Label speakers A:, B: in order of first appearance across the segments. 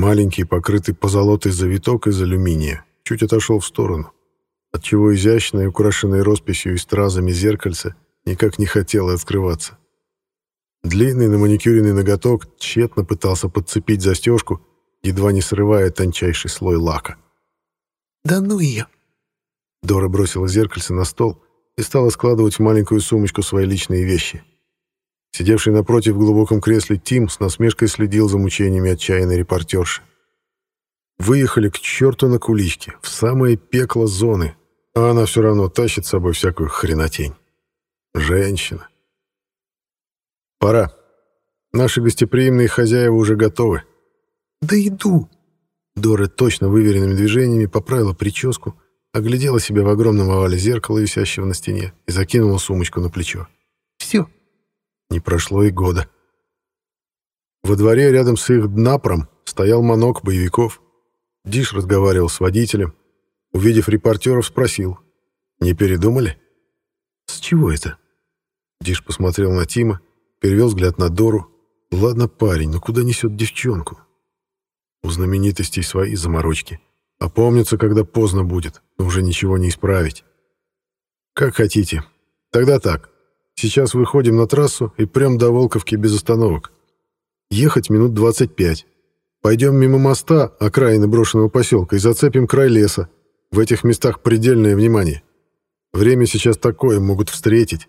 A: Маленький, покрытый позолотой завиток из алюминия, чуть отошел в сторону, отчего изящное, украшенное росписью и стразами зеркальце никак не хотело открываться. Длинный на маникюренный ноготок тщетно пытался подцепить застежку, едва не срывая тончайший слой лака.
B: «Да ну ее!»
A: Дора бросила зеркальце на стол и стала складывать в маленькую сумочку свои личные вещи. Сидевший напротив в глубоком кресле Тим с насмешкой следил за мучениями отчаянной репортерши. Выехали к черту на куличке, в самое пекло зоны, а она все равно тащит с собой всякую хренотень. Женщина. Пора. Наши гостеприимные хозяева уже готовы.
B: «Да иду!»
A: Дора точно выверенными движениями поправила прическу, оглядела себя в огромном овале зеркала, висящего на стене, и закинула сумочку на плечо.
B: «Все,
A: не прошло и года. Во дворе рядом с их днапром стоял манок боевиков. Диш разговаривал с водителем. Увидев репортеров, спросил. «Не передумали?»
B: «С чего это?»
A: Диш посмотрел на Тима, перевел взгляд на Дору. «Ладно, парень, но куда несет девчонку?» У знаменитостей свои заморочки. Опомнится, когда поздно будет, но уже ничего не исправить. «Как хотите. Тогда так. Сейчас выходим на трассу и прям до Волковки без остановок. Ехать минут 25. Пойдем мимо моста, окраины брошенного поселка, и зацепим край леса. В этих местах предельное внимание. Время сейчас такое, могут встретить.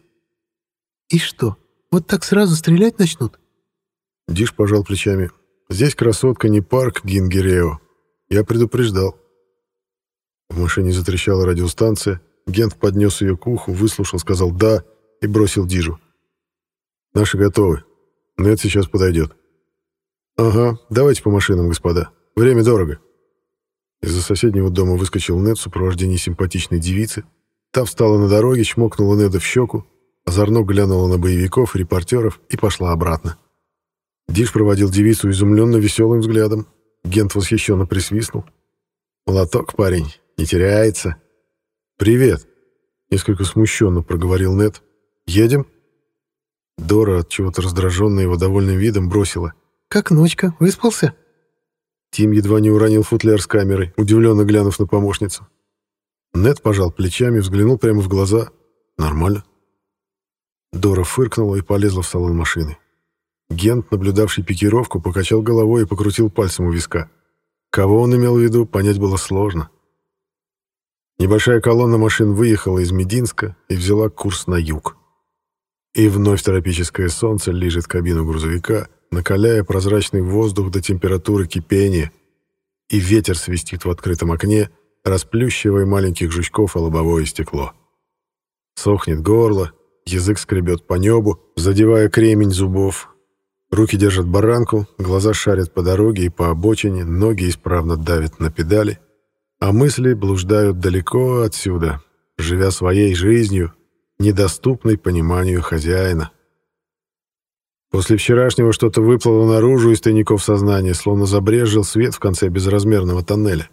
B: «И что, вот так сразу стрелять начнут?»
A: Диш пожал плечами. «Здесь красотка не парк Гингерео. Я предупреждал». В машине затрещала радиостанция. Гент поднес ее к уху, выслушал, сказал «да» и бросил Дижу. «Наши готовы. Нед сейчас подойдет». «Ага, давайте по машинам, господа. Время дорого». Из-за соседнего дома выскочил Нед в сопровождении симпатичной девицы. Та встала на дороге, чмокнула Неда в щеку, озорно глянула на боевиков, репортеров и пошла обратно. Диш проводил девицу изумленно веселым взглядом. Гент восхищенно присвистнул. «Молоток, парень, не теряется». «Привет», — несколько смущенно проговорил Нед, Едем?» Дора, от чего-то раздраженная его довольным видом, бросила.
B: «Как ночка? Выспался?»
A: Тим едва не уронил футляр с камерой, удивленно глянув на помощницу. Нед пожал плечами, взглянул прямо в глаза. «Нормально». Дора фыркнула и полезла в салон машины. Гент, наблюдавший пикировку, покачал головой и покрутил пальцем у виска. Кого он имел в виду, понять было сложно. Небольшая колонна машин выехала из Мединска и взяла курс на юг. И вновь тропическое солнце лижет кабину грузовика, накаляя прозрачный воздух до температуры кипения, и ветер свистит в открытом окне, расплющивая маленьких жучков о лобовое стекло. Сохнет горло, язык скребет по небу, задевая кремень зубов. Руки держат баранку, глаза шарят по дороге и по обочине, ноги исправно давят на педали, а мысли блуждают далеко отсюда, живя своей жизнью, недоступной пониманию хозяина. После вчерашнего что-то выплыло наружу из тайников сознания, словно забрежил свет в конце безразмерного тоннеля.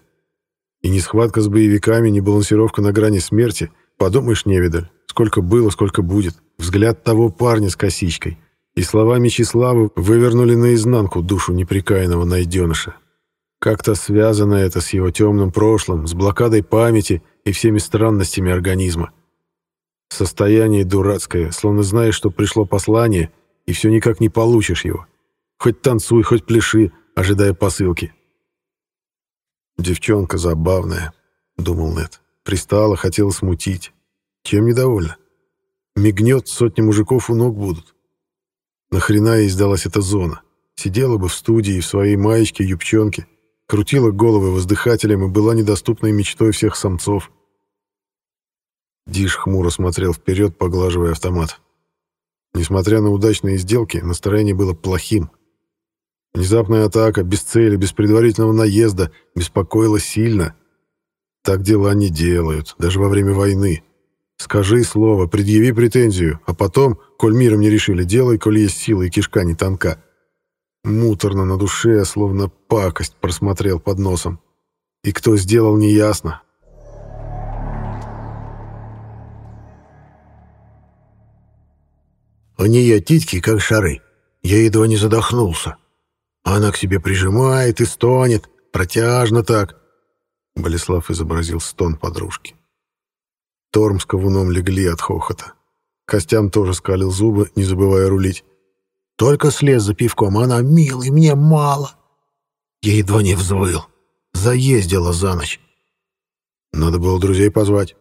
A: И ни схватка с боевиками, ни балансировка на грани смерти. Подумаешь, невидаль, сколько было, сколько будет. Взгляд того парня с косичкой. И слова Мечиславы вывернули наизнанку душу неприкаянного найденыша. Как-то связано это с его темным прошлым, с блокадой памяти и всеми странностями организма. Состояние дурацкое, словно знаешь, что пришло послание, и все никак не получишь его. Хоть танцуй, хоть пляши, ожидая посылки. «Девчонка забавная», — думал Нет. Пристала, хотела смутить. Чем недовольна? Мигнет, сотни мужиков у ног будут. Нахрена ей сдалась эта зона? Сидела бы в студии в своей маечке юбчонке, крутила головы воздыхателем и была недоступной мечтой всех самцов. Диш хмуро смотрел вперед, поглаживая автомат. Несмотря на удачные сделки, настроение было плохим. Внезапная атака, без цели, без предварительного наезда, беспокоила сильно. Так дела не делают, даже во время войны. Скажи слово, предъяви претензию, а потом, коль миром не решили, делай, коль есть сила и кишка не тонка. Муторно на душе, словно пакость просмотрел под носом. И кто сделал, неясно.
C: У нее титьки, как шары. Я едва не задохнулся.
A: Она к себе прижимает и стонет, протяжно так. Болеслав изобразил стон подружки. Торм с ковуном легли от хохота. Костян тоже скалил зубы, не забывая рулить. Только слез за пивком, она, милый, мне мало. Я едва не взвыл. Заездила за ночь. Надо было друзей позвать.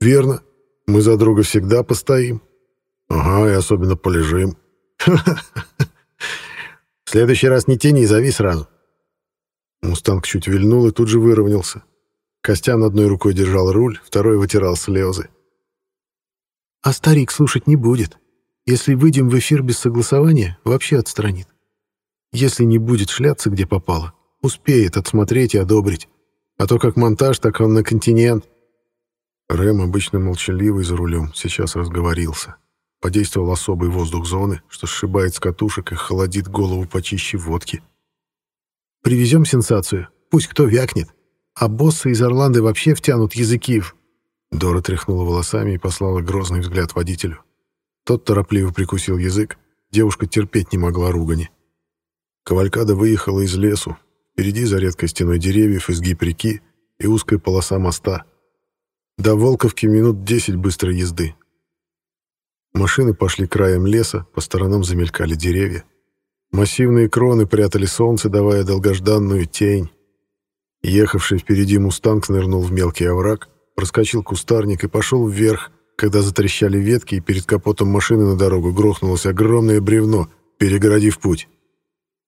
A: Верно. Мы за друга всегда постоим. Ага, и особенно полежим. В следующий раз не тяни, зови сразу. Мустанг чуть вильнул и тут же выровнялся. Костян одной рукой держал руль, второй вытирал слезы.
B: А старик слушать не будет. Если выйдем в эфир без согласования, вообще отстранит. Если не будет шляться, где попало, успеет отсмотреть и одобрить. А то как монтаж, так он на континент.
A: Рэм, обычно молчаливый за рулем, сейчас разговорился. Подействовал особый воздух зоны, что сшибает с катушек и холодит голову почище водки.
B: «Привезем сенсацию. Пусть кто вякнет. А боссы из Орланды вообще втянут языки в...»
A: Дора тряхнула волосами и послала грозный взгляд водителю. Тот торопливо прикусил язык. Девушка терпеть не могла ругани. Кавалькада выехала из лесу. Впереди за редкой стеной деревьев изгиб реки и узкая полоса моста. До Волковки минут десять быстрой езды. Машины пошли краем леса, по сторонам замелькали деревья. Массивные кроны прятали солнце, давая долгожданную тень. Ехавший впереди «Мустанг» нырнул в мелкий овраг, проскочил кустарник и пошел вверх, когда затрещали ветки, и перед капотом машины на дорогу грохнулось огромное бревно, перегородив путь.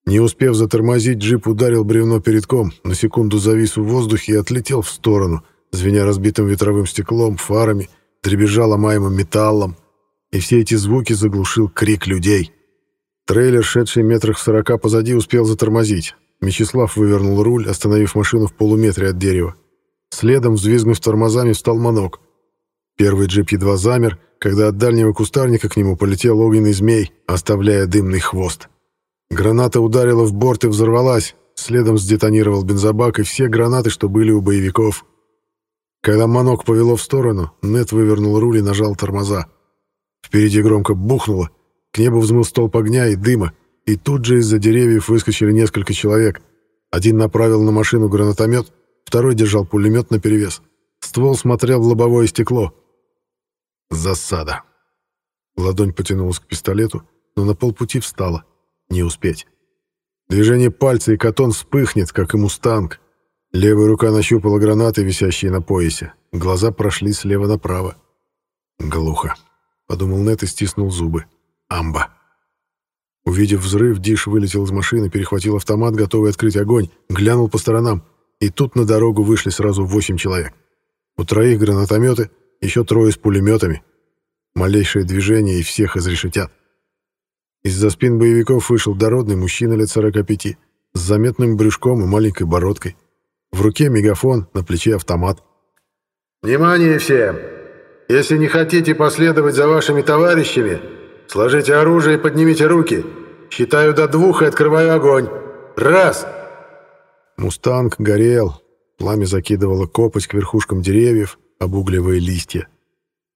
A: Не успев затормозить, джип ударил бревно передком, на секунду завис в воздухе и отлетел в сторону, звеня разбитым ветровым стеклом, фарами, дребезжа ломаемым металлом и все эти звуки заглушил крик людей. Трейлер, шедший метрах в сорока позади, успел затормозить. Мечислав вывернул руль, остановив машину в полуметре от дерева. Следом, взвизгнув тормозами, встал манок. Первый джип едва замер, когда от дальнего кустарника к нему полетел огненный змей, оставляя дымный хвост. Граната ударила в борт и взорвалась, следом сдетонировал бензобак и все гранаты, что были у боевиков. Когда манок повело в сторону, Нет вывернул руль и нажал тормоза. Впереди громко бухнуло, к небу взмыл столб огня и дыма, и тут же из-за деревьев выскочили несколько человек. Один направил на машину гранатомет, второй держал пулемет наперевес. Ствол смотрел в лобовое стекло. Засада. Ладонь потянулась к пистолету, но на полпути встала. Не успеть. Движение пальца, и катон вспыхнет, как и мустанг. Левая рука нащупала гранаты, висящие на поясе. Глаза прошли слева направо. Глухо подумал Нет и стиснул зубы. Амба. Увидев взрыв, Диш вылетел из машины, перехватил автомат, готовый открыть огонь, глянул по сторонам, и тут на дорогу вышли сразу восемь человек. У троих гранатометы, еще трое с пулеметами. Малейшее движение, и всех изрешетят. Из-за спин боевиков вышел дородный мужчина лет 45, с заметным брюшком и маленькой бородкой. В руке мегафон, на плече автомат.
C: «Внимание всем! Если не хотите последовать за вашими товарищами, сложите оружие и поднимите руки. Считаю до двух и открываю огонь. Раз!»
A: Мустанг горел. Пламя закидывало копоть к верхушкам деревьев, обугливая листья.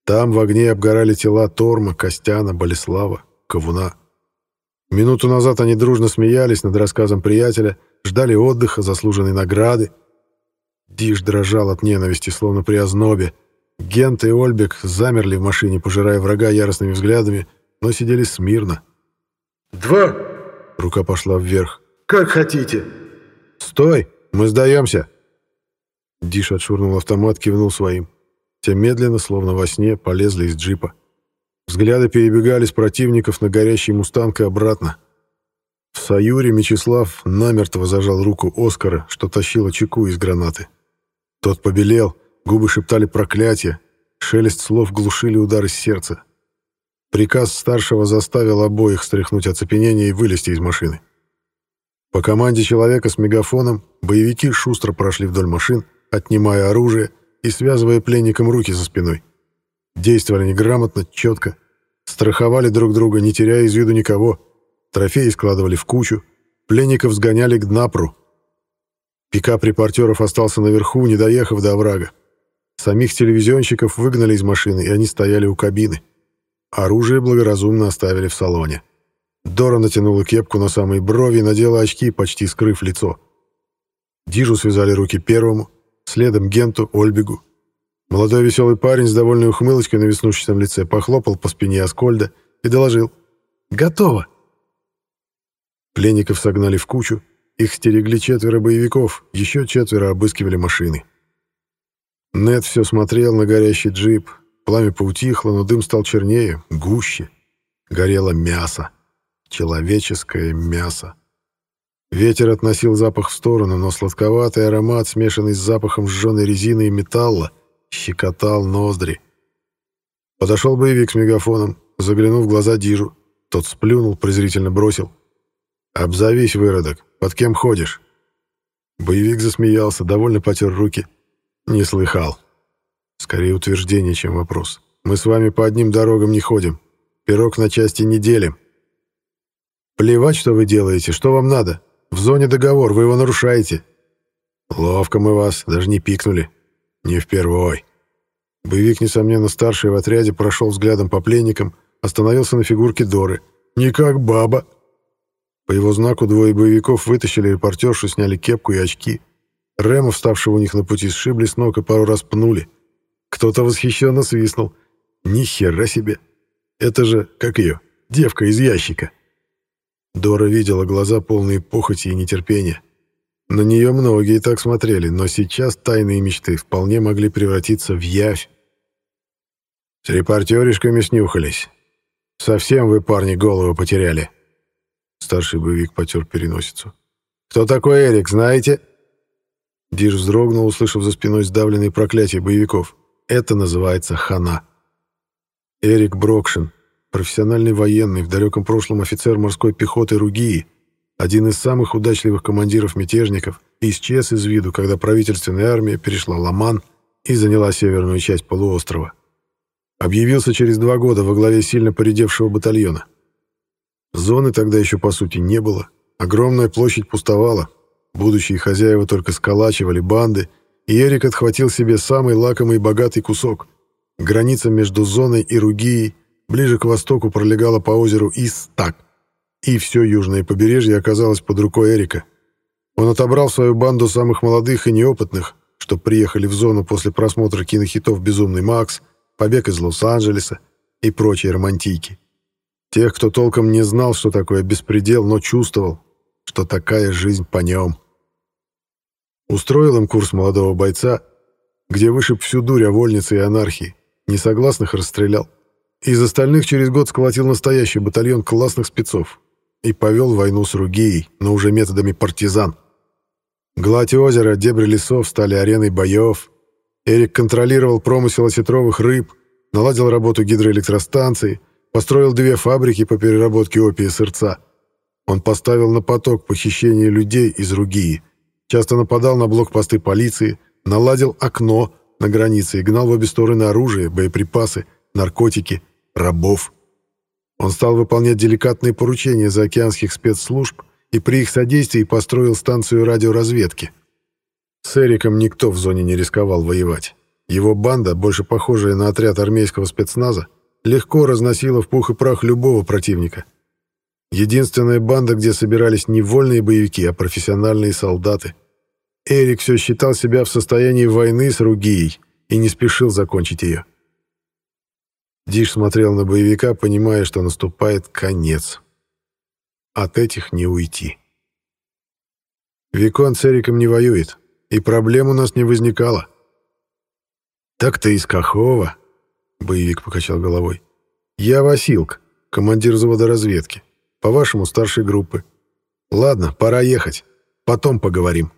A: Там в огне обгорали тела Торма, Костяна, Болеслава, Ковуна. Минуту назад они дружно смеялись над рассказом приятеля, ждали отдыха, заслуженной награды. Диш дрожал от ненависти, словно при ознобе, Гент и Ольбек замерли в машине, пожирая врага яростными взглядами, но сидели смирно.
C: «Два!»
A: Рука пошла вверх.
C: «Как хотите!»
A: «Стой! Мы сдаемся!» Диш отшвырнул автомат, кивнул своим. Те медленно, словно во сне, полезли из джипа. Взгляды перебегали с противников на горящий «Мустанг» и обратно. В Саюре Мечислав намертво зажал руку Оскара, что тащила чеку из гранаты. Тот побелел, Губы шептали проклятия, шелест слов глушили удары сердца. Приказ старшего заставил обоих стряхнуть оцепенение и вылезти из машины. По команде человека с мегафоном боевики шустро прошли вдоль машин, отнимая оружие и связывая пленникам руки за спиной. Действовали неграмотно, четко, страховали друг друга, не теряя из виду никого, трофеи складывали в кучу, пленников сгоняли к Днапру. Пикап репортеров остался наверху, не доехав до оврага. Самих телевизионщиков выгнали из машины, и они стояли у кабины. Оружие благоразумно оставили в салоне. Дора натянула кепку на самые брови и надела очки, почти скрыв лицо. Дижу связали руки первому, следом Генту, Ольбегу. Молодой веселый парень с довольной ухмылочкой на веснушчатом лице похлопал по спине Аскольда и доложил. «Готово!» Пленников согнали в кучу, их стерегли четверо боевиков, еще четверо обыскивали машины. Нед все смотрел на горящий джип. Пламя поутихло, но дым стал чернее, гуще. Горело мясо. Человеческое мясо. Ветер относил запах в сторону, но сладковатый аромат, смешанный с запахом сжженной резины и металла, щекотал ноздри. Подошел боевик с мегафоном, заглянув в глаза Дижу. Тот сплюнул, презрительно бросил. «Обзовись, выродок, под кем ходишь?» Боевик засмеялся, довольно потер руки. «Не слыхал. Скорее утверждение, чем вопрос. Мы с вами по одним дорогам не ходим. Пирог на части не делим. Плевать, что вы делаете, что вам надо. В зоне договор, вы его нарушаете. Ловко мы вас, даже не пикнули. Не впервой». Боевик, несомненно, старший в отряде, прошел взглядом по пленникам, остановился на фигурке Доры. «Не как баба!» По его знаку двое боевиков вытащили репортершу, сняли кепку и очки. Рема, вставшего у них на пути, сшибли с ног и пару раз пнули. Кто-то восхищенно свистнул. Ни хера себе! Это же, как ее, девка из ящика. Дора видела глаза полные похоти и нетерпения. На нее многие так смотрели, но сейчас тайные мечты вполне могли превратиться в явь. С репортеришками снюхались. Совсем вы, парни, голову потеряли. Старший боевик потер переносицу. «Кто такой Эрик, знаете?» Диш вздрогнул, услышав за спиной сдавленные проклятия боевиков. «Это называется хана». Эрик Брокшин, профессиональный военный, в далеком прошлом офицер морской пехоты Ругии, один из самых удачливых командиров мятежников, исчез из виду, когда правительственная армия перешла Ламан и заняла северную часть полуострова. Объявился через два года во главе сильно поредевшего батальона. Зоны тогда еще по сути не было. Огромная площадь пустовала. Будущие хозяева только сколачивали банды, и Эрик отхватил себе самый лакомый и богатый кусок. Граница между зоной и Ругией ближе к востоку пролегала по озеру Истак, и все южное побережье оказалось под рукой Эрика. Он отобрал свою банду самых молодых и неопытных, что приехали в зону после просмотра кинохитов «Безумный Макс», «Побег из Лос-Анджелеса» и прочие романтики. Тех, кто толком не знал, что такое беспредел, но чувствовал, что такая жизнь по нем. Устроил им курс молодого бойца, где вышиб всю дурь о вольнице и анархии, несогласных расстрелял. Из остальных через год сколотил настоящий батальон классных спецов и повел войну с Ругией, но уже методами партизан. Гладь озера, дебри лесов стали ареной боев. Эрик контролировал промысел осетровых рыб, наладил работу гидроэлектростанции — Построил две фабрики по переработке опия сырца. Он поставил на поток похищение людей из Ругии, часто нападал на блокпосты полиции, наладил окно на границе и гнал в обе стороны оружие, боеприпасы, наркотики, рабов. Он стал выполнять деликатные поручения заокеанских спецслужб и при их содействии построил станцию радиоразведки. С Эриком никто в зоне не рисковал воевать. Его банда, больше похожая на отряд армейского спецназа, легко разносила в пух и прах любого противника. Единственная банда, где собирались не вольные боевики, а профессиональные солдаты. Эрик все считал себя в состоянии войны с Ругией и не спешил закончить ее. Диш смотрел на боевика, понимая, что наступает конец. От этих не уйти. Викон с Эриком не воюет, и проблем у нас не возникало. «Так ты из Кахова?» Боевик покачал головой. «Я Василк, командир завода разведки. По-вашему, старшей группы. Ладно, пора ехать. Потом поговорим».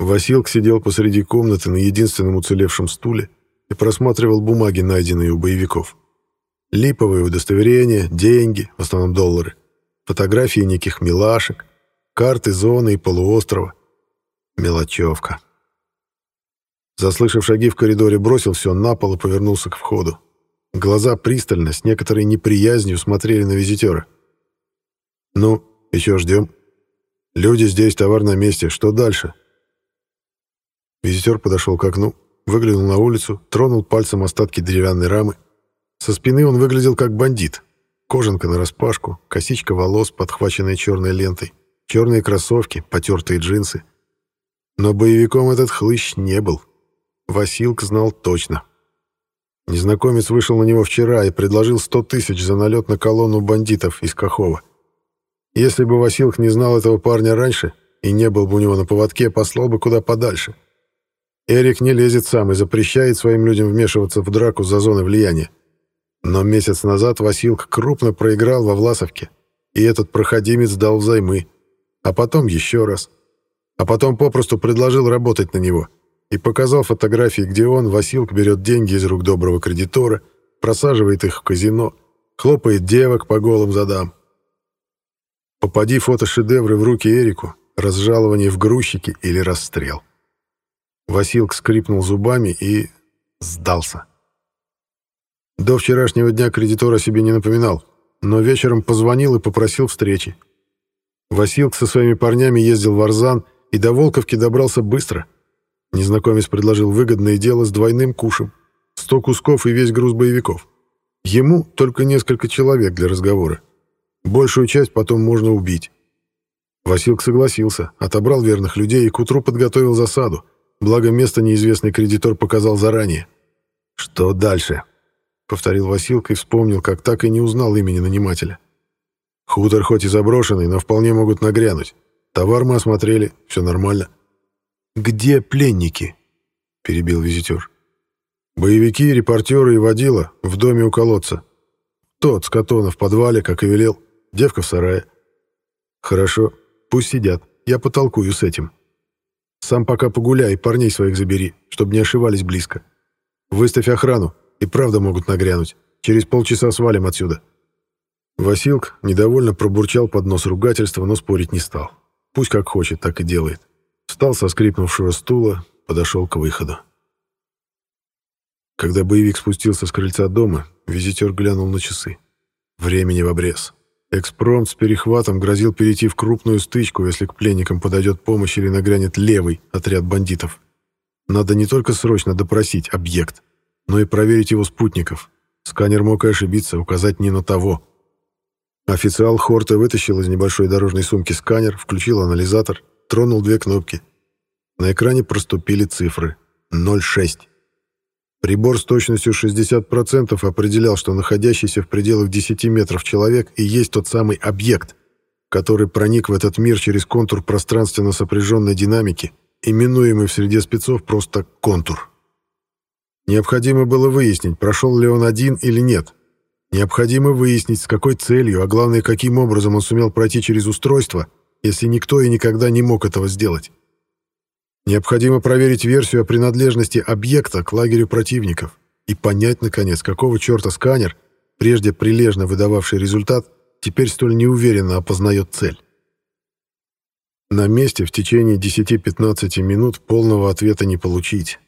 A: Василк сидел посреди комнаты на единственном уцелевшем стуле и просматривал бумаги, найденные у боевиков. Липовые удостоверения, деньги, в основном доллары, фотографии неких милашек, карты зоны и полуострова, Мелочевка. Заслышав шаги в коридоре, бросил все на пол и повернулся к входу. Глаза пристально, с некоторой неприязнью смотрели на визитера. «Ну, еще ждем. Люди здесь, товар на месте. Что дальше?» Визитер подошел к окну, выглянул на улицу, тронул пальцем остатки деревянной рамы. Со спины он выглядел как бандит. Кожанка нараспашку, косичка волос, подхваченная черной лентой, черные кроссовки, потертые джинсы. Но боевиком этот хлыщ не был. Василк знал точно. Незнакомец вышел на него вчера и предложил сто тысяч за налет на колонну бандитов из Кахова. Если бы Василк не знал этого парня раньше и не был бы у него на поводке, послал бы куда подальше. Эрик не лезет сам и запрещает своим людям вмешиваться в драку за зоны влияния. Но месяц назад Василк крупно проиграл во Власовке, и этот проходимец дал взаймы. А потом еще раз. А потом попросту предложил работать на него и показал фотографии, где он, Василк, берет деньги из рук доброго кредитора, просаживает их в казино, хлопает девок по голым задам. Попади фотошедевры в руки Эрику, разжалование в грузчики или расстрел. Василк скрипнул зубами и сдался. До вчерашнего дня кредитор о себе не напоминал, но вечером позвонил и попросил встречи. Василк со своими парнями ездил в Арзан и до Волковки добрался быстро. Незнакомец предложил выгодное дело с двойным кушем. Сто кусков и весь груз боевиков. Ему только несколько человек для разговора. Большую часть потом можно убить. Василк согласился, отобрал верных людей и к утру подготовил засаду, благо место неизвестный кредитор показал заранее. «Что дальше?» — повторил Василка и вспомнил, как так и не узнал имени нанимателя. «Хутор хоть и заброшенный, но вполне могут нагрянуть. Товар мы осмотрели, все нормально».
B: «Где пленники?» — перебил визитер.
A: «Боевики, репортеры и водила в доме у колодца. Тот с Катона в подвале, как и велел, девка в сарае». «Хорошо, пусть сидят, я потолкую с этим. Сам пока погуляй, парней своих забери, чтобы не ошивались близко. Выставь охрану, и правда могут нагрянуть. Через полчаса свалим отсюда». Василк недовольно пробурчал под нос ругательства, но спорить не стал. Пусть как хочет, так и делает. Встал со скрипнувшего стула, подошел к выходу. Когда боевик спустился с крыльца дома, визитер глянул на часы. Времени в обрез. Экспромт с перехватом грозил перейти в крупную стычку, если к пленникам подойдет помощь или нагрянет левый отряд бандитов. Надо не только срочно допросить объект, но и проверить его спутников. Сканер мог и ошибиться, указать не на того. Официал Хорта вытащил из небольшой дорожной сумки сканер, включил анализатор, тронул две кнопки. На экране проступили цифры. 0,6. Прибор с точностью 60% определял, что находящийся в пределах 10 метров человек и есть тот самый объект, который проник в этот мир через контур пространственно сопряженной динамики, именуемый в среде спецов просто «контур». Необходимо было выяснить, прошел ли он один или нет. Необходимо выяснить, с какой целью, а главное, каким образом он сумел пройти через устройство, если никто и никогда не мог этого сделать. Необходимо проверить версию о принадлежности объекта к лагерю противников и понять, наконец, какого черта сканер, прежде прилежно выдававший результат, теперь столь неуверенно опознает цель. На месте в течение 10-15 минут полного ответа не получить.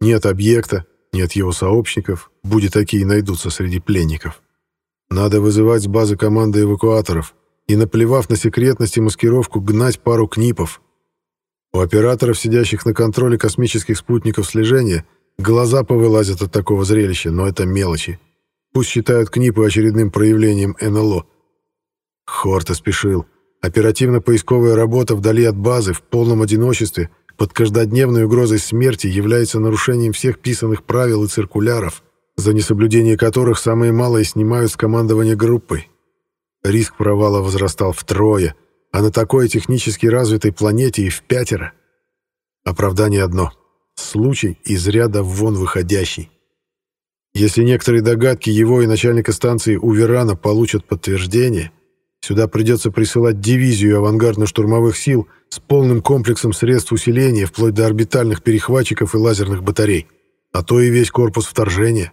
A: Нет объекта, нет его сообщников, будет такие найдутся среди пленников. Надо вызывать с базы команды эвакуаторов и, наплевав на секретность и маскировку, гнать пару книпов. У операторов, сидящих на контроле космических спутников слежения, глаза повылазят от такого зрелища, но это мелочи. Пусть считают книпы очередным проявлением НЛО. Хорта спешил. Оперативно-поисковая работа вдали от базы, в полном одиночестве, под каждодневной угрозой смерти является нарушением всех писанных правил и циркуляров, за несоблюдение которых самые малые снимают с командования группой. Риск провала возрастал втрое, а на такой технически развитой планете и в пятеро. Оправдание одно — случай из ряда вон выходящий. Если некоторые догадки его и начальника станции Уверана получат подтверждение — Сюда придется присылать дивизию авангардно-штурмовых сил с полным комплексом средств усиления, вплоть до орбитальных перехватчиков и лазерных батарей, а то и весь корпус вторжения.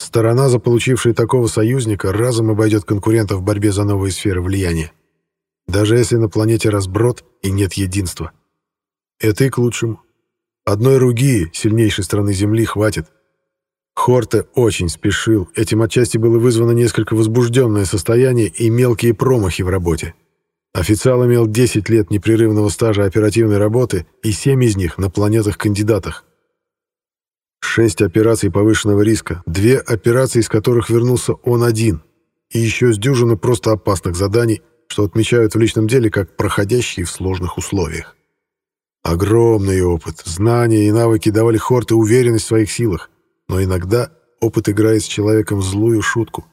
A: Сторона, заполучившая такого союзника, разом обойдет конкурентов в борьбе за новые сферы влияния. Даже если на планете разброд и нет единства. Это и к лучшему. Одной руги сильнейшей страны Земли хватит, Хорте очень спешил. Этим отчасти было вызвано несколько возбужденное состояние и мелкие промахи в работе. Официал имел 10 лет непрерывного стажа оперативной работы и 7 из них на планетах-кандидатах. Шесть операций повышенного риска, две операции, из которых вернулся он один, и еще с дюжины просто опасных заданий, что отмечают в личном деле как проходящие в сложных условиях. Огромный опыт, знания и навыки давали Хорте уверенность в своих силах, но иногда опыт играет с человеком злую шутку.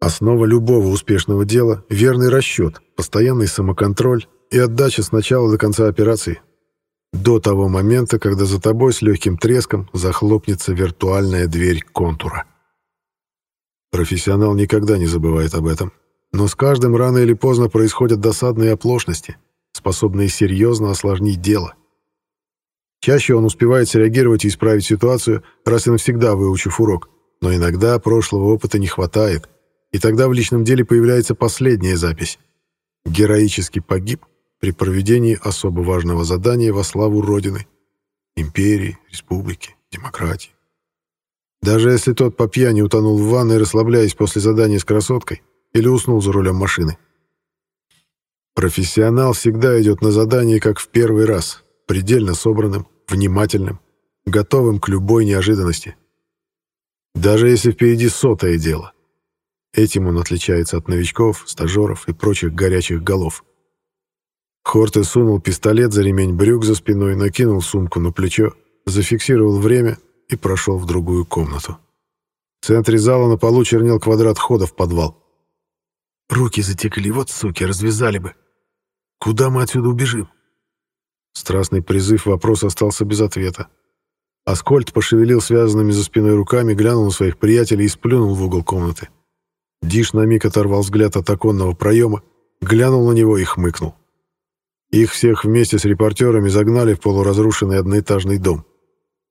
A: Основа любого успешного дела — верный расчет, постоянный самоконтроль и отдача с начала до конца операции. До того момента, когда за тобой с легким треском захлопнется виртуальная дверь контура. Профессионал никогда не забывает об этом. Но с каждым рано или поздно происходят досадные оплошности, способные серьезно осложнить дело. Чаще он успевает среагировать и исправить ситуацию, раз и навсегда выучив урок. Но иногда прошлого опыта не хватает, и тогда в личном деле появляется последняя запись. Героически погиб при проведении особо важного задания во славу Родины, империи, республики, демократии. Даже если тот по пьяни утонул в ванной, расслабляясь после задания с красоткой, или уснул за рулем машины. Профессионал всегда идет на задание как в первый раз, предельно собранным, внимательным, готовым к любой неожиданности. Даже если впереди сотое дело. Этим он отличается от новичков, стажеров и прочих горячих голов. Хорте сунул пистолет за ремень брюк за спиной, накинул сумку на плечо, зафиксировал время и прошел в другую комнату. В центре зала на полу чернел квадрат хода в подвал.
B: Руки затекли, вот суки, развязали бы. Куда мы отсюда убежим?
A: Страстный призыв вопрос остался без ответа. Аскольд пошевелил связанными за спиной руками, глянул на своих приятелей и сплюнул в угол комнаты. Диш на миг оторвал взгляд от оконного проема, глянул на него и хмыкнул. Их всех вместе с репортерами загнали в полуразрушенный одноэтажный дом.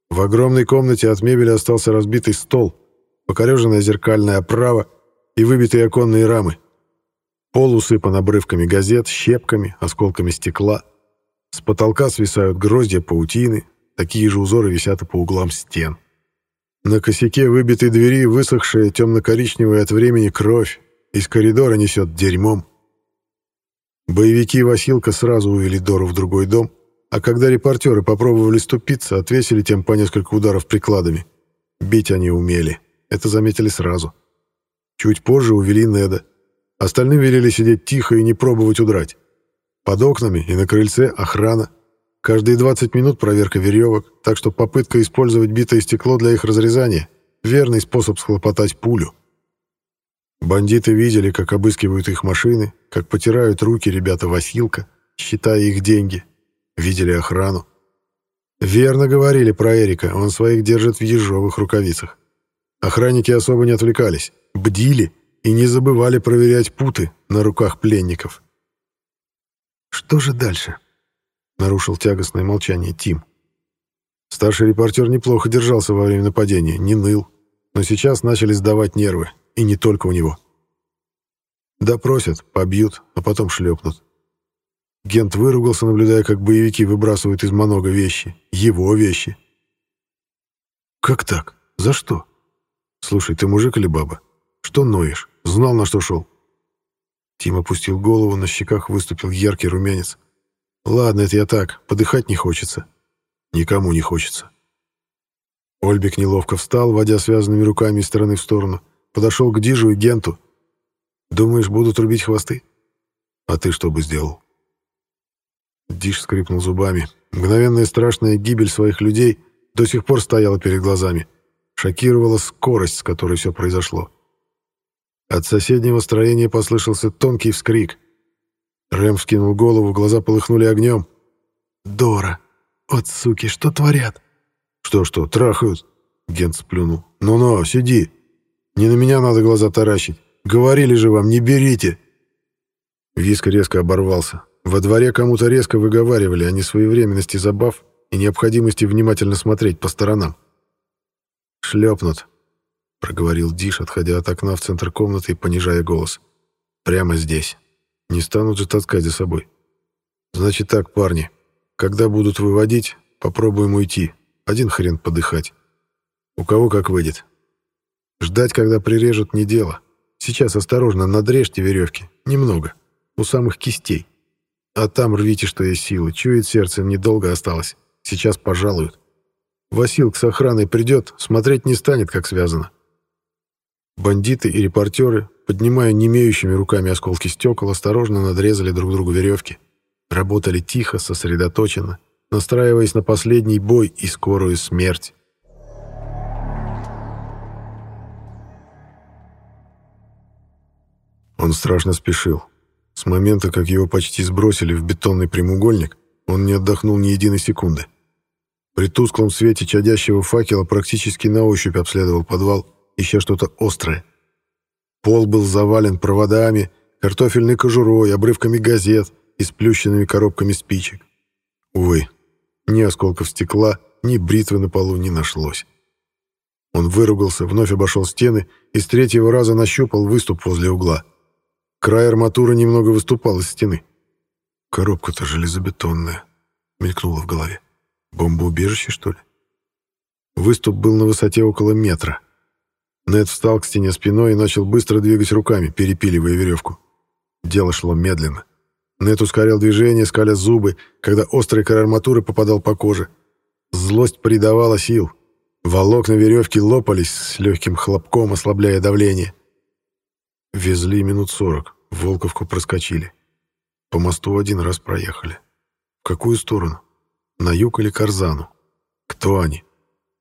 A: В огромной комнате от мебели остался разбитый стол, покореженная зеркальная оправа и выбитые оконные рамы. Пол усыпан обрывками газет, щепками, осколками стекла. С потолка свисают гроздья паутины, такие же узоры висят и по углам стен. На косяке выбитой двери высохшая темно-коричневая от времени кровь, из коридора несет дерьмом. Боевики Василка сразу увели Дору в другой дом, а когда репортеры попробовали ступиться, отвесили тем по несколько ударов прикладами. Бить они умели, это заметили сразу. Чуть позже увели Неда, Остальным велели сидеть тихо и не пробовать удрать. Под окнами и на крыльце охрана. Каждые 20 минут проверка веревок, так что попытка использовать битое стекло для их разрезания — верный способ схлопотать пулю. Бандиты видели, как обыскивают их машины, как потирают руки ребята Василка, считая их деньги. Видели охрану. Верно говорили про Эрика, он своих держит в ежовых рукавицах. Охранники особо не отвлекались, бдили — и не забывали проверять путы на руках пленников.
B: «Что же дальше?» — нарушил тягостное молчание Тим.
A: Старший репортер неплохо держался во время нападения, не ныл, но сейчас начали сдавать нервы, и не только у него. Допросят, побьют, а потом шлепнут. Гент выругался, наблюдая, как боевики выбрасывают из Монога вещи. Его вещи. «Как так? За что? Слушай, ты мужик или баба? Что ноешь? Знал, на что шел. Тим опустил голову, на щеках выступил яркий румянец. «Ладно, это я так, подыхать не хочется. Никому не хочется». Ольбик неловко встал, водя связанными руками из стороны в сторону. Подошел к Дижу и Генту. «Думаешь, будут рубить хвосты? А ты что бы сделал?» Диш скрипнул зубами. Мгновенная страшная гибель своих людей до сих пор стояла перед глазами. Шокировала скорость, с которой все произошло. От соседнего строения послышался тонкий вскрик. Рэм вскинул голову, глаза полыхнули огнем.
B: «Дора! От суки, что творят?»
A: «Что-что, трахают?» Гент сплюнул. «Ну-ну, сиди. Не на меня надо глаза таращить. Говорили же вам, не берите!» Виск резко оборвался. Во дворе кому-то резко выговаривали о несвоевременности забав и необходимости внимательно смотреть по сторонам. «Шлепнут», проговорил Диш, отходя от окна в центр комнаты и понижая голос. «Прямо здесь. Не станут же таскать за собой. Значит так, парни, когда будут выводить, попробуем уйти. Один хрен подыхать. У кого как выйдет. Ждать, когда прирежут, не дело. Сейчас осторожно надрежьте веревки. Немного. У самых кистей. А там рвите, что есть силы. Чует сердце, недолго осталось. Сейчас пожалуют. Василк с охраной придет, смотреть не станет, как связано. Бандиты и репортеры, поднимая немеющими руками осколки стекол, осторожно надрезали друг другу веревки. Работали тихо, сосредоточенно, настраиваясь на последний бой и скорую смерть. Он страшно спешил. С момента, как его почти сбросили в бетонный прямоугольник, он не отдохнул ни единой секунды. При тусклом свете чадящего факела практически на ощупь обследовал подвал, ища что-то острое. Пол был завален проводами, картофельной кожурой, обрывками газет и сплющенными коробками спичек. Увы, ни осколков стекла, ни бритвы на полу не нашлось. Он выругался, вновь обошел стены и с третьего раза нащупал выступ возле угла. Край арматуры немного выступал из стены. «Коробка-то железобетонная», — мелькнуло в голове. «Бомбоубежище, что ли?» Выступ был на высоте около метра. Нед встал к стене спиной и начал быстро двигать руками, перепиливая веревку. Дело шло медленно. Нед ускорял движение, скаля зубы, когда острый край арматуры попадал по коже. Злость придавала сил. Волокна веревки лопались с легким хлопком, ослабляя давление. Везли минут сорок, Волковку проскочили. По мосту один раз проехали. В какую сторону? На юг или Карзану? Кто они?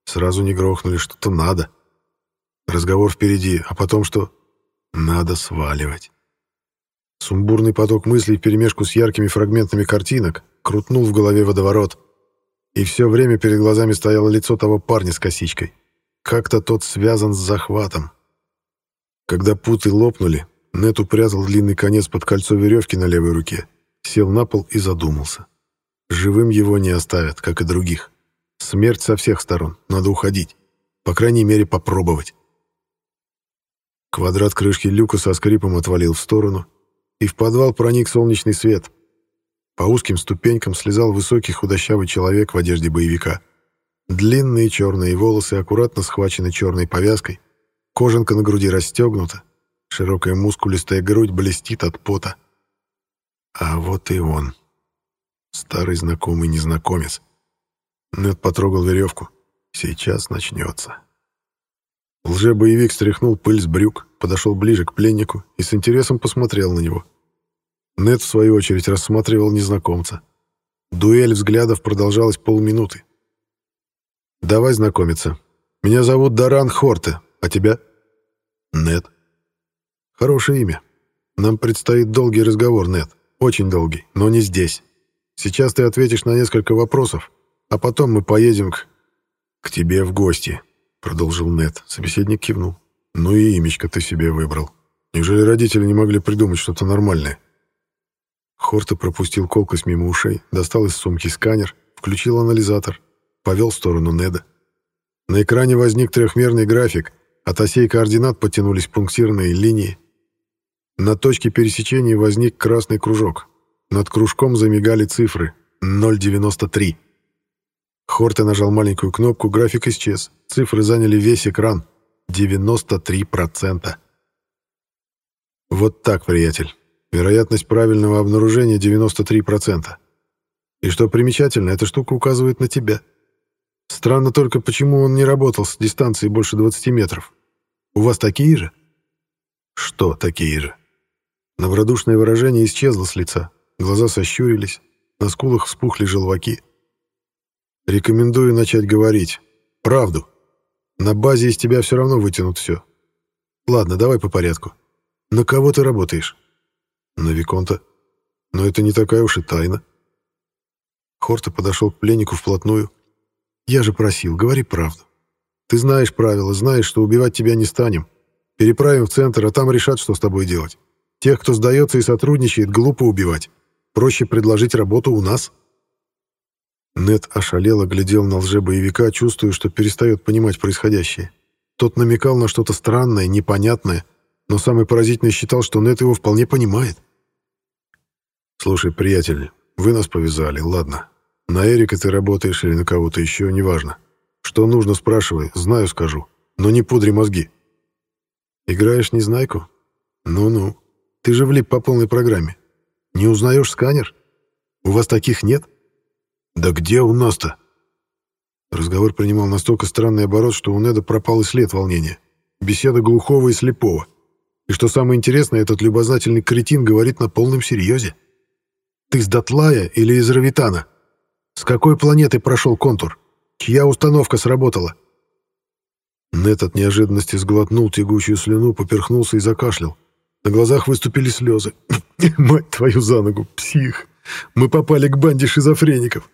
A: Сразу не грохнули, что-то надо. Разговор впереди, а потом что? Надо сваливать. Сумбурный поток мыслей вперемешку с яркими фрагментами картинок крутнул в голове водоворот. И все время перед глазами стояло лицо того парня с косичкой. Как-то тот связан с захватом. Когда путы лопнули, Нет упрятал длинный конец под кольцо веревки на левой руке, сел на пол и задумался. Живым его не оставят, как и других. Смерть со всех сторон, надо уходить. По крайней мере, попробовать. Квадрат крышки люка со скрипом отвалил в сторону, и в подвал проник солнечный свет. По узким ступенькам слезал высокий худощавый человек в одежде боевика. Длинные черные волосы аккуратно схвачены черной повязкой, Кожанка на груди расстегнута, широкая мускулистая грудь блестит от пота. А вот и он. Старый знакомый незнакомец. Нед потрогал веревку. Сейчас начнется. Лже-боевик стряхнул пыль с брюк, подошел ближе к пленнику и с интересом посмотрел на него. Нед, в свою очередь, рассматривал незнакомца. Дуэль взглядов продолжалась полминуты. «Давай знакомиться. Меня зовут Даран Хорте, а тебя? Нет. Хорошее имя. Нам предстоит долгий разговор, Нет. Очень долгий, но не здесь. Сейчас ты ответишь на несколько вопросов, а потом мы поедем к... к тебе в гости, продолжил Нет. Собеседник кивнул. Ну и имечко ты себе выбрал. Неужели родители не могли придумать что-то нормальное? Хорта пропустил колкость мимо ушей, достал из сумки сканер, включил анализатор, повел в сторону Неда. На экране возник трехмерный график, от осей координат потянулись пунктирные линии. На точке пересечения возник красный кружок. Над кружком замигали цифры 0,93. Хорте нажал маленькую кнопку, график исчез. Цифры заняли весь экран. 93%. Вот так, приятель. Вероятность правильного обнаружения 93%. И что примечательно, эта штука указывает на тебя. Странно только, почему он не работал с дистанцией больше 20 метров. У вас такие же? Что такие же? Добродушное выражение исчезло с лица. Глаза сощурились, на скулах вспухли желваки. Рекомендую начать говорить. Правду. На базе из тебя все равно вытянут все. Ладно, давай по порядку. На кого ты работаешь? На Виконта. Но это не такая уж и тайна. Хорта подошел к пленнику вплотную, я же просил, говори правду. Ты знаешь правила, знаешь, что убивать тебя не станем. Переправим в центр, а там решат, что с тобой делать. Тех, кто сдается и сотрудничает, глупо убивать. Проще предложить работу у нас». Нет ошалело глядел на лже-боевика, чувствуя, что перестает понимать происходящее. Тот намекал на что-то странное, непонятное, но самый поразительный считал, что Нет его вполне понимает. «Слушай, приятель, вы нас повязали, ладно. На Эрика ты работаешь или на кого-то еще, неважно. Что нужно, спрашивай, знаю, скажу. Но не пудри мозги. Играешь Незнайку? Ну-ну. Ты же влип по полной программе. Не узнаешь сканер? У вас таких нет? Да где у нас-то? Разговор принимал настолько странный оборот, что у Неда пропал и след волнения. Беседа глухого и слепого. И что самое интересное, этот любознательный кретин говорит на полном серьезе. «Ты с Дотлая или из Равитана? С какой планеты прошел контур? Чья установка сработала?» Нет от неожиданности сглотнул тягучую слюну, поперхнулся и закашлял. На глазах выступили слезы. «Мать твою за ногу, псих! Мы попали к банде шизофреников!»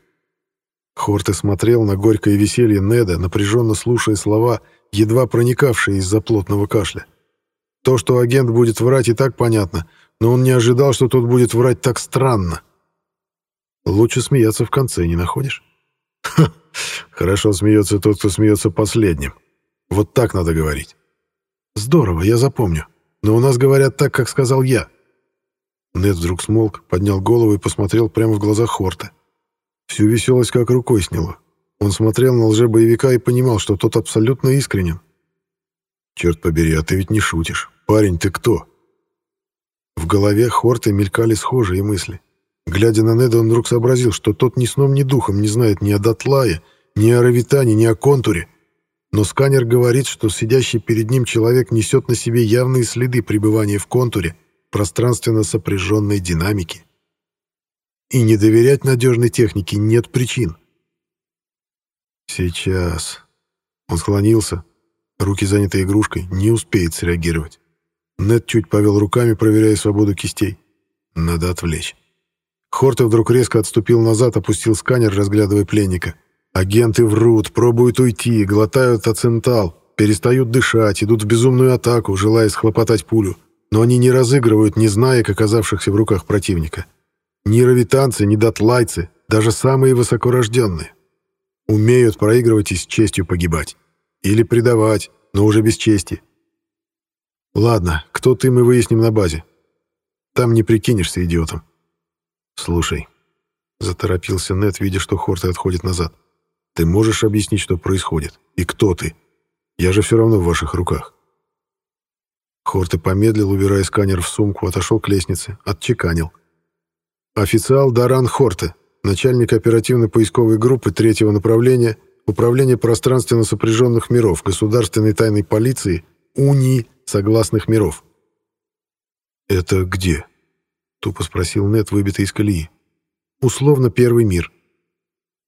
A: Хорте смотрел на горькое веселье Неда, напряженно слушая слова, едва проникавшие из-за плотного кашля. То, что агент будет врать, и так понятно, но он не ожидал, что тот будет врать так странно. Лучше смеяться в конце, не находишь? Ха, хорошо смеется тот, кто смеется последним. Вот так надо говорить. Здорово, я запомню. Но у нас говорят так, как сказал я. Нед вдруг смолк, поднял голову и посмотрел прямо в глаза Хорта. Всю веселость как рукой сняло. Он смотрел на лже-боевика и понимал, что тот абсолютно искренен. «Черт побери, а ты ведь не шутишь. Парень, ты кто?» В голове Хорта мелькали схожие мысли. Глядя на Неда, он вдруг сообразил, что тот ни сном, ни духом не знает ни о Датлае, ни о Равитане, ни о Контуре. Но сканер говорит, что сидящий перед ним человек несет на себе явные следы пребывания в контуре пространственно сопряженной динамики. И не доверять надежной технике нет причин. Сейчас. Он склонился, руки заняты игрушкой, не успеет среагировать. Нед чуть повел руками, проверяя свободу кистей. Надо отвлечь. Хорте вдруг резко отступил назад, опустил сканер, разглядывая пленника — Агенты врут, пробуют уйти, глотают ацентал, перестают дышать, идут в безумную атаку, желая схлопотать пулю. Но они не разыгрывают, не зная, как оказавшихся в руках противника. Ни равитанцы, ни дотлайцы, даже самые высокорожденные. Умеют проигрывать и с честью погибать. Или предавать, но уже без чести. Ладно, кто ты, мы выясним на базе. Там не прикинешься идиотом. Слушай, заторопился Нет, видя, что Хорты отходит назад. — ты можешь объяснить, что происходит? И кто ты? Я же все равно в ваших руках». Хорте помедлил, убирая сканер в сумку, отошел к лестнице, отчеканил. «Официал Даран Хорте, начальник оперативно-поисковой группы третьего направления Управления пространственно сопряженных миров Государственной тайной полиции УНИ согласных миров». «Это где?» — тупо спросил Нет, выбитый из колеи. «Условно первый мир».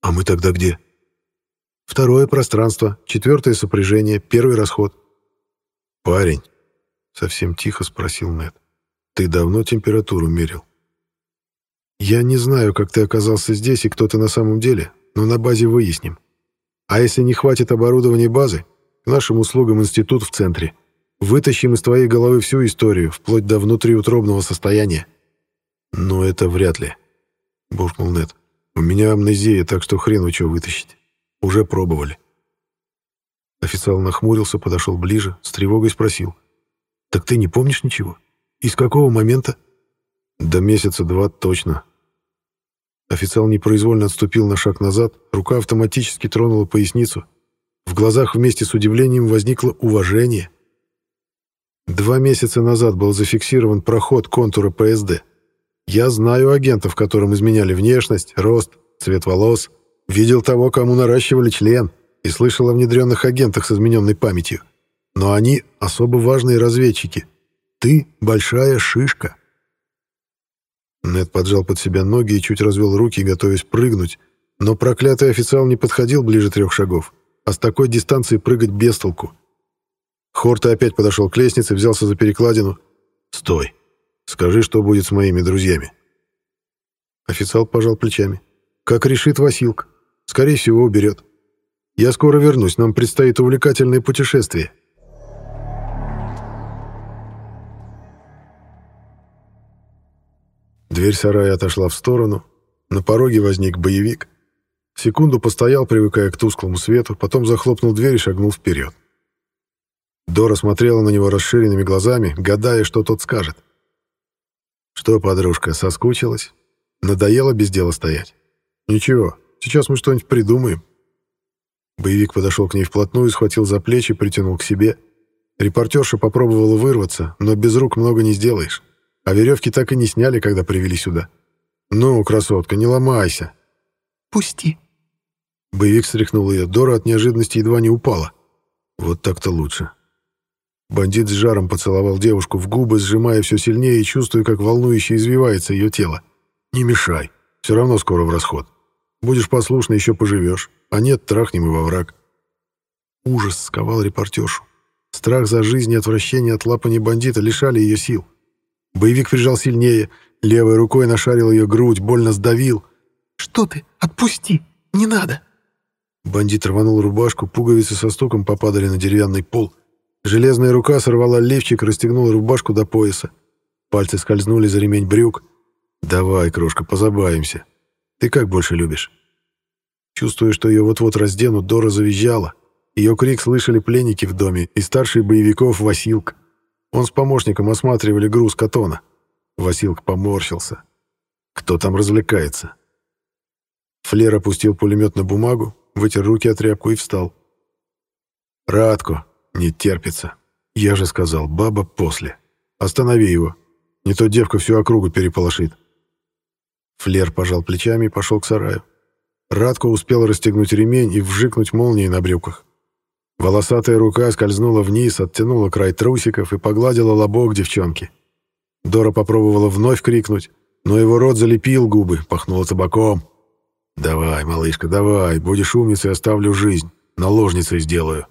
A: «А мы тогда где?» Второе пространство, четвертое сопряжение, первый расход. «Парень», — совсем тихо спросил Нед, — «ты давно температуру мерил?» «Я не знаю, как ты оказался здесь и кто ты на самом деле, но на базе выясним. А если не хватит оборудования базы, к нашим услугам институт в центре. Вытащим из твоей головы всю историю, вплоть до внутриутробного состояния». «Но это вряд ли», — буркнул Нед. «У меня амнезия, так что хрен вы что вытащить». Уже пробовали. Официал нахмурился, подошел ближе, с тревогой спросил. «Так ты не помнишь ничего? Из какого момента?» «До месяца два точно». Официал непроизвольно отступил на шаг назад, рука автоматически тронула поясницу. В глазах вместе с удивлением возникло уважение. Два месяца назад был зафиксирован проход контура ПСД. Я знаю агентов, которым изменяли внешность, рост, цвет волос, Видел того, кому наращивали член, и слышал о внедренных агентах с измененной памятью. Но они особо важные разведчики. Ты — большая шишка. Нед поджал под себя ноги и чуть развел руки, готовясь прыгнуть, но проклятый официал не подходил ближе трех шагов, а с такой дистанции прыгать без толку. Хорта опять подошел к лестнице, взялся за перекладину. «Стой! Скажи, что будет с моими друзьями». Официал пожал плечами. «Как решит Василк. Скорее всего, уберет. Я скоро вернусь, нам предстоит увлекательное путешествие. Дверь сарая отошла в сторону. На пороге возник боевик. Секунду постоял, привыкая к тусклому свету, потом захлопнул дверь и шагнул вперед. Дора смотрела на него расширенными глазами, гадая, что тот скажет. «Что, подружка, соскучилась? Надоело без дела стоять?» «Ничего, Сейчас мы что-нибудь придумаем». Боевик подошел к ней вплотную, схватил за плечи, притянул к себе. Репортерша попробовала вырваться, но без рук много не сделаешь. А веревки так и не сняли, когда привели сюда. «Ну, красотка, не ломайся».
B: «Пусти».
A: Боевик стряхнул ее. Дора от неожиданности едва не упала. Вот так-то лучше. Бандит с жаром поцеловал девушку в губы, сжимая все сильнее и чувствуя, как волнующе извивается ее тело. «Не мешай. Все равно скоро в расход. Будешь послушно, еще поживешь. А нет, трахнем и во враг». Ужас сковал репортершу. Страх за жизнь и отвращение от лапани бандита лишали ее сил. Боевик прижал сильнее, левой рукой нашарил ее грудь, больно сдавил.
B: «Что ты? Отпусти! Не надо!»
A: Бандит рванул рубашку, пуговицы со стуком попадали на деревянный пол. Железная рука сорвала левчик, расстегнула рубашку до пояса. Пальцы скользнули за ремень брюк. «Давай, крошка, позабавимся. Ты как больше любишь?» Чувствуя, что ее вот-вот разденут, Дора завизжала. Ее крик слышали пленники в доме и старший боевиков Василк. Он с помощником осматривали груз Катона. Василк поморщился. «Кто там развлекается?» Флер опустил пулемет на бумагу, вытер руки от тряпку и встал. «Радко, не терпится. Я же сказал, баба после. Останови его. Не то девка всю округу переполошит». Флер пожал плечами и пошел к сараю. Радко успел расстегнуть ремень и вжикнуть молнией на брюках. Волосатая рука скользнула вниз, оттянула край трусиков и погладила лобок девчонки. Дора попробовала вновь крикнуть, но его рот залепил губы, пахнуло табаком. «Давай, малышка, давай, будешь умницей, оставлю жизнь, наложницей сделаю».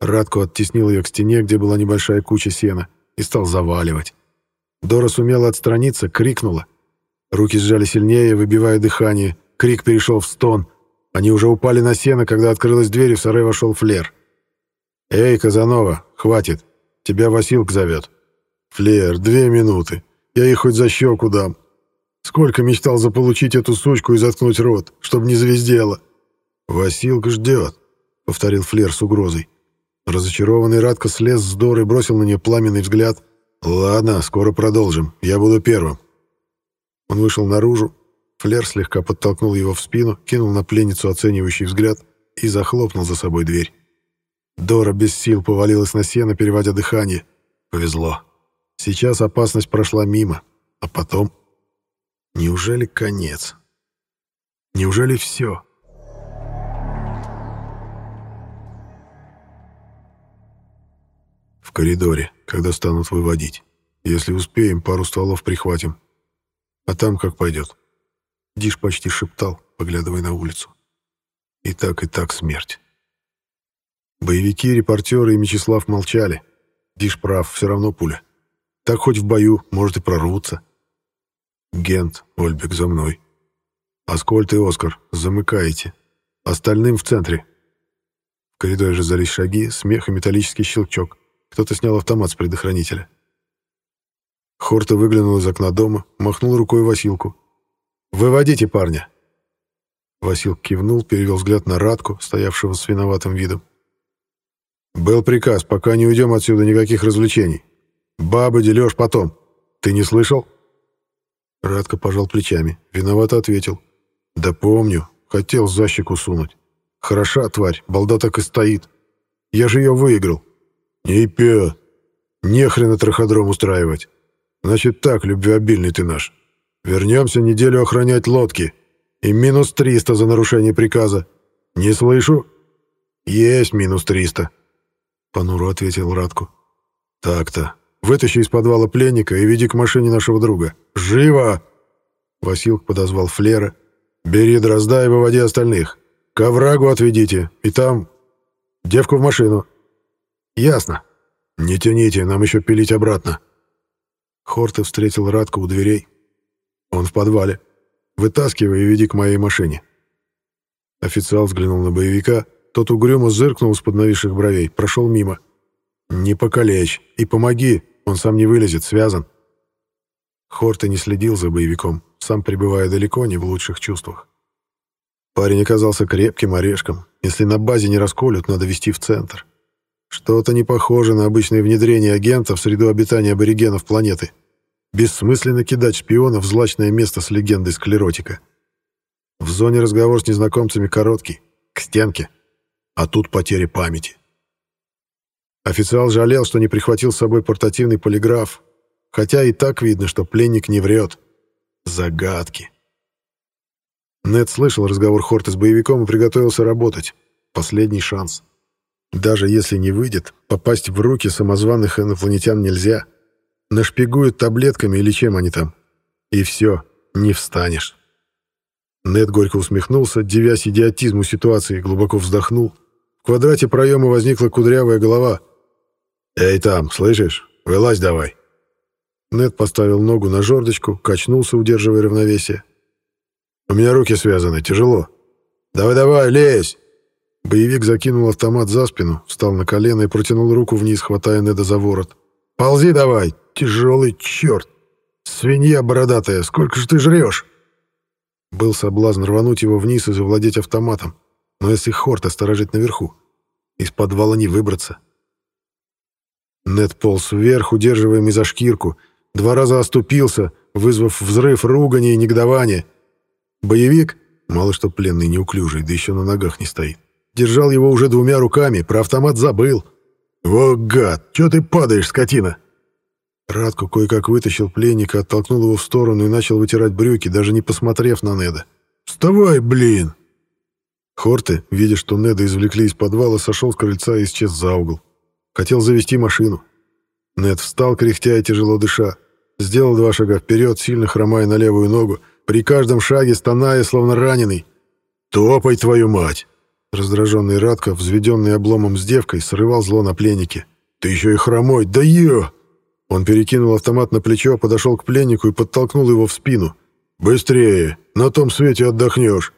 A: Радко оттеснил ее к стене, где была небольшая куча сена, и стал заваливать. Дора сумела отстраниться, крикнула. Руки сжали сильнее, выбивая дыхание. Крик перешел в стон. Они уже упали на сено, когда открылась дверь, и в сарай вошел Флер. «Эй, Казанова, хватит. Тебя Василк зовет». «Флер, две минуты. Я ей хоть за щеку дам. Сколько мечтал заполучить эту сучку и заткнуть рот, чтобы не звездела». «Василк ждет», — повторил Флер с угрозой. Разочарованный Радко слез с Доры, бросил на нее пламенный взгляд. «Ладно, скоро продолжим. Я буду первым». Он вышел наружу. Флер слегка подтолкнул его в спину, кинул на пленницу оценивающий взгляд и захлопнул за собой дверь. Дора без сил повалилась на сено, переводя дыхание. Повезло. Сейчас опасность прошла мимо, а потом... Неужели конец? Неужели все? Коридоре, когда станут выводить. Если успеем, пару стволов прихватим. А там как пойдет. Диш почти шептал, поглядывая на улицу. И так, и так смерть. Боевики, репортеры и Мечислав молчали. Диш прав, все равно пуля. Так хоть в бою, может и прорвутся. Гент, Ольбек, за мной. Аскольд и Оскар, замыкаете. Остальным в центре. В коридоре раздались шаги, смех и металлический щелчок. Кто-то снял автомат с предохранителя. Хорта выглянул из окна дома, махнул рукой Василку. «Выводите парня!» Васил кивнул, перевел взгляд на Радку, стоявшего с виноватым видом. «Был приказ, пока не уйдем отсюда, никаких развлечений. Бабы делешь потом. Ты не слышал?» Радко пожал плечами, виновато ответил. «Да помню, хотел за щеку сунуть. Хороша тварь, балда так и стоит. Я же ее выиграл. Не пя. Нехрена траходром устраивать. Значит так, любвеобильный ты наш. Вернемся неделю охранять лодки. И минус триста за нарушение приказа. Не слышу? Есть минус триста. Понуро ответил Радку. Так-то. Вытащи из подвала пленника и веди к машине нашего друга. Живо! Василк подозвал Флера. Бери дрозда и выводи остальных. К оврагу отведите. И там... Девку в машину. Ясно. Не тяните, нам еще пилить обратно. Хорте встретил Радко у дверей. «Он в подвале. Вытаскивай и веди к моей машине». Официал взглянул на боевика. Тот угрюмо зыркнул с-под нависших бровей, прошел мимо. «Не покалечь и помоги, он сам не вылезет, связан». Хорте не следил за боевиком, сам пребывая далеко не в лучших чувствах. Парень оказался крепким орешком. Если на базе не расколют, надо вести в центр. Что-то не похоже на обычное внедрение агента в среду обитания аборигенов планеты. Бессмысленно кидать шпионов в злачное место с легендой склеротика. В зоне разговор с незнакомцами короткий, к стенке. А тут потеря памяти. Официал жалел, что не прихватил с собой портативный полиграф, хотя и так видно, что пленник не врет. Загадки. Нед слышал разговор Хорта с боевиком и приготовился работать. Последний шанс. Даже если не выйдет, попасть в руки самозваных инопланетян нельзя. Нашпигуют таблетками или чем они там. И все, не встанешь. Нед горько усмехнулся, девясь идиотизму ситуации, глубоко вздохнул. В квадрате проема возникла кудрявая голова. «Эй, там, слышишь? Вылазь давай!» Нед поставил ногу на жердочку, качнулся, удерживая равновесие. «У меня руки связаны, тяжело. Давай-давай, лезь!» Боевик закинул автомат за спину, встал на колено и протянул руку вниз, хватая Неда за ворот. «Ползи давай, тяжелый черт! Свинья бородатая, сколько же ты жрешь?» Был соблазн рвануть его вниз и завладеть автоматом, но если Хорта сторожить наверху, из подвала не выбраться. Нед полз вверх, удерживаемый за шкирку, два раза оступился, вызвав взрыв ругани и негодования. Боевик, мало что пленный неуклюжий, да еще на ногах не стоит, держал его уже двумя руками, про автомат забыл. «Во, гад, че ты падаешь, скотина?» Радко кое-как вытащил пленника, оттолкнул его в сторону и начал вытирать брюки, даже не посмотрев на Неда. «Вставай, блин!» Хорте, видя, что Неда извлекли из подвала, сошел с крыльца и исчез за угол. Хотел завести машину. Нед встал, кряхтя и тяжело дыша. Сделал два шага вперед, сильно хромая на левую ногу, при каждом шаге стоная, словно раненый. «Топай, твою мать!» Раздраженный Радко, взведенный обломом с девкой, срывал зло на пленнике. «Ты еще и хромой! Да ё!» Он перекинул автомат на плечо, подошел к пленнику и подтолкнул его в спину. «Быстрее! На том свете отдохнешь!»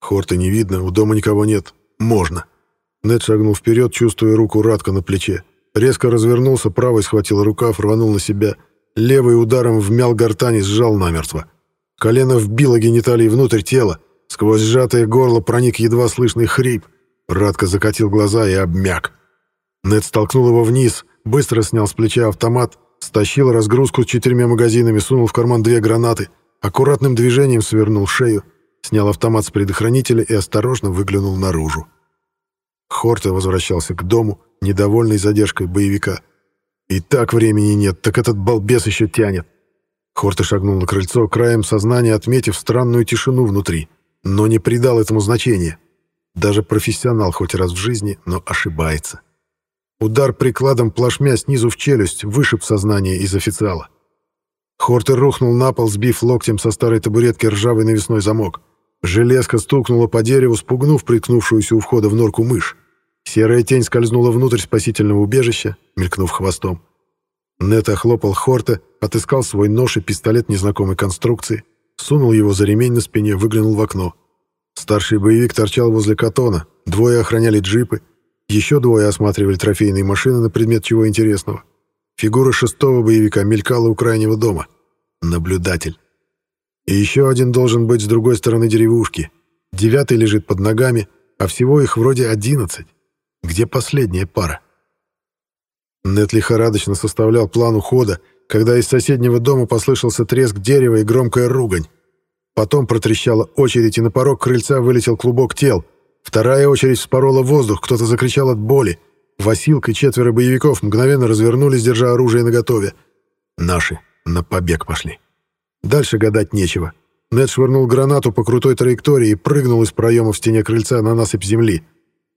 A: Хорта не видно, у дома никого нет. Можно. Нед шагнул вперед, чувствуя руку Радка на плече. Резко развернулся, правой схватил рукав, рванул на себя. Левый ударом вмял гортань и сжал намертво. Колено вбило гениталии внутрь тела. Сквозь сжатое горло проник едва слышный хрип. Радко закатил глаза и обмяк. Нед столкнул его вниз, быстро снял с плеча автомат, стащил разгрузку с четырьмя магазинами, сунул в карман две гранаты, аккуратным движением свернул шею, снял автомат с предохранителя и осторожно выглянул наружу. Хорте возвращался к дому, недовольный задержкой боевика. «И так времени нет, так этот балбес еще тянет!» Хорте шагнул на крыльцо, краем сознания отметив странную тишину внутри, но не придал этому значения. Даже профессионал хоть раз в жизни, но ошибается. Удар прикладом плашмя снизу в челюсть вышиб сознание из официала. Хорте рухнул на пол, сбив локтем со старой табуретки ржавый навесной замок. Железка стукнула по дереву, спугнув приткнувшуюся у входа в норку мышь. Серая тень скользнула внутрь спасительного убежища, мелькнув хвостом. Нет охлопал Хорта, отыскал свой нож и пистолет незнакомой конструкции, сунул его за ремень на спине, выглянул в окно. Старший боевик торчал возле катона, двое охраняли джипы, еще двое осматривали трофейные машины на предмет чего интересного. Фигура шестого боевика мелькала у крайнего дома. Наблюдатель. И еще один должен быть с другой стороны деревушки. Девятый лежит под ногами, а всего их вроде одиннадцать. Где последняя пара? Нет лихорадочно составлял план ухода, когда из соседнего дома послышался треск дерева и громкая ругань. Потом протрещала очередь, и на порог крыльца вылетел клубок тел. Вторая очередь вспорола воздух, кто-то закричал от боли. Василк и четверо боевиков мгновенно развернулись, держа оружие наготове. Наши на побег пошли. Дальше гадать нечего. Нед швырнул гранату по крутой траектории и прыгнул из проема в стене крыльца на насыпь земли.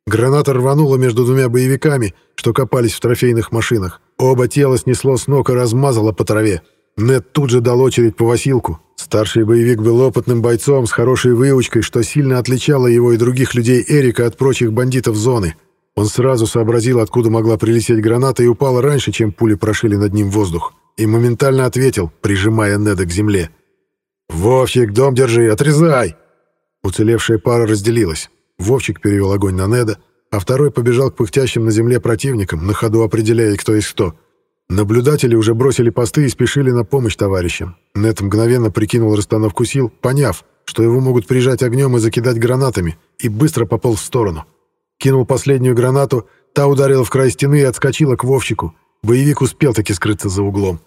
A: Граната рванула между двумя боевиками, что копались в трофейных машинах. Оба тела снесло с ног и размазало по траве. Нед тут же дал очередь по Василку. Старший боевик был опытным бойцом с хорошей выучкой, что сильно отличало его и других людей Эрика от прочих бандитов зоны. Он сразу сообразил, откуда могла прилететь граната и упал раньше, чем пули прошили над ним воздух и моментально ответил, прижимая Неда к земле. «Вовчик, дом держи, отрезай!» Уцелевшая пара разделилась. Вовчик перевел огонь на Неда, а второй побежал к пыхтящим на земле противникам, на ходу определяя, кто есть кто. Наблюдатели уже бросили посты и спешили на помощь товарищам. Нед мгновенно прикинул расстановку сил, поняв, что его могут прижать огнем и закидать гранатами, и быстро пополз в сторону. Кинул последнюю гранату, та ударила в край стены и отскочила к Вовчику. Боевик успел таки скрыться за углом.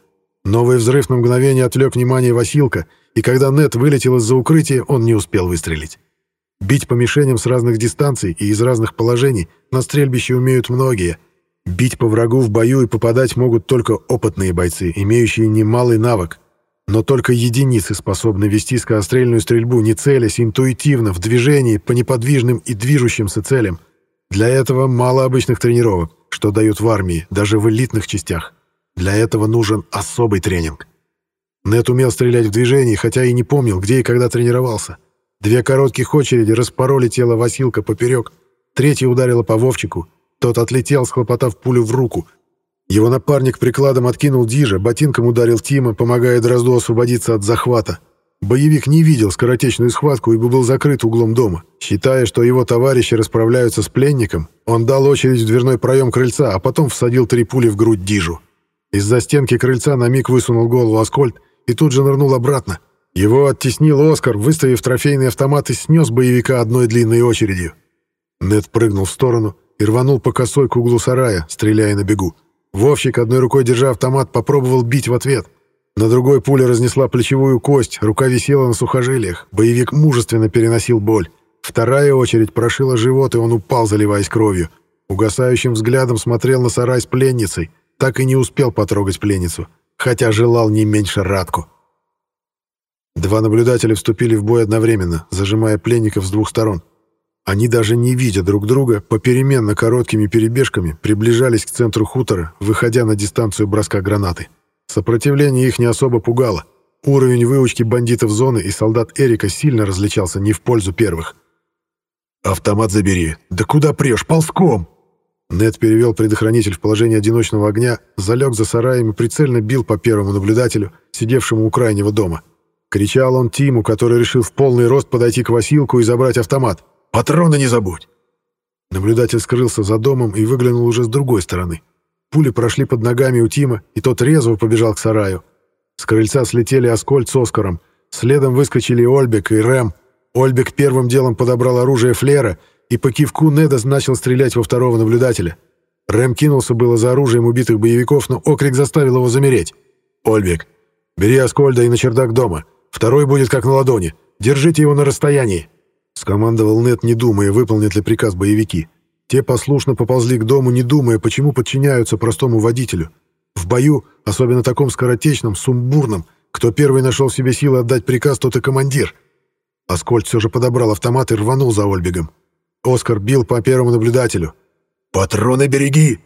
A: Новый взрыв на мгновение отвлек внимание Василка, и когда Нет вылетел из-за укрытия, он не успел выстрелить. Бить по мишеням с разных дистанций и из разных положений на стрельбище умеют многие. Бить по врагу в бою и попадать могут только опытные бойцы, имеющие немалый навык. но только единицы способны вести скорострельную стрельбу, не целясь, интуитивно, в движении, по неподвижным и движущимся целям. Для этого мало обычных тренировок, что дают в армии, даже в элитных частях. Для этого нужен особый тренинг. Нет умел стрелять в движении, хотя и не помнил, где и когда тренировался. Две коротких очереди распороли тело Василка поперек, третья ударила по Вовчику. Тот отлетел, схлопотав пулю в руку. Его напарник прикладом откинул Дижа, ботинком ударил Тима, помогая Дрозду освободиться от захвата. Боевик не видел скоротечную схватку, ибо был закрыт углом дома. Считая, что его товарищи расправляются с пленником, он дал очередь в дверной проем крыльца, а потом всадил три пули в грудь Дижу. Из-за стенки крыльца на миг высунул голову Аскольд и тут же нырнул обратно. Его оттеснил Оскар, выставив трофейный автомат и снес боевика одной длинной очередью. Нед прыгнул в сторону и рванул по косой к углу сарая, стреляя на бегу. Вовчик, одной рукой держа автомат, попробовал бить в ответ. На другой пуля разнесла плечевую кость, рука висела на сухожилиях. Боевик мужественно переносил боль. Вторая очередь прошила живот, и он упал, заливаясь кровью. Угасающим взглядом смотрел на сарай с пленницей. Так и не успел потрогать пленницу, хотя желал не меньше Радку. Два наблюдателя вступили в бой одновременно, зажимая пленников с двух сторон. Они даже не видя друг друга, попеременно короткими перебежками приближались к центру хутора, выходя на дистанцию броска гранаты. Сопротивление их не особо пугало. Уровень выучки бандитов зоны и солдат Эрика сильно различался не в пользу первых. «Автомат забери! Да куда прешь? Ползком!» Нед перевел предохранитель в положение одиночного огня, залег за сараем и прицельно бил по первому наблюдателю, сидевшему у крайнего дома. Кричал он Тиму, который решил в полный рост подойти к Василку и забрать автомат. Патроны не забудь!» Наблюдатель скрылся за домом и выглянул уже с другой стороны. Пули прошли под ногами у Тима, и тот резво побежал к сараю. С крыльца слетели Аскольд с Оскаром. Следом выскочили Ольбек и Рэм. Ольбек первым делом подобрал оружие флера и по кивку Неда начал стрелять во второго наблюдателя. Рэм кинулся было за оружием убитых боевиков, но окрик заставил его замереть. «Ольбек, бери Аскольда и на чердак дома. Второй будет как на ладони. Держите его на расстоянии». Скомандовал Нет, не думая, выполнят ли приказ боевики. Те послушно поползли к дому, не думая, почему подчиняются простому водителю. В бою, особенно таком скоротечном, сумбурном, кто первый нашел себе силы отдать приказ, тот и командир. Аскольд все же подобрал автомат и рванул за Ольбегом. Оскар бил по первому наблюдателю. «Патроны береги!»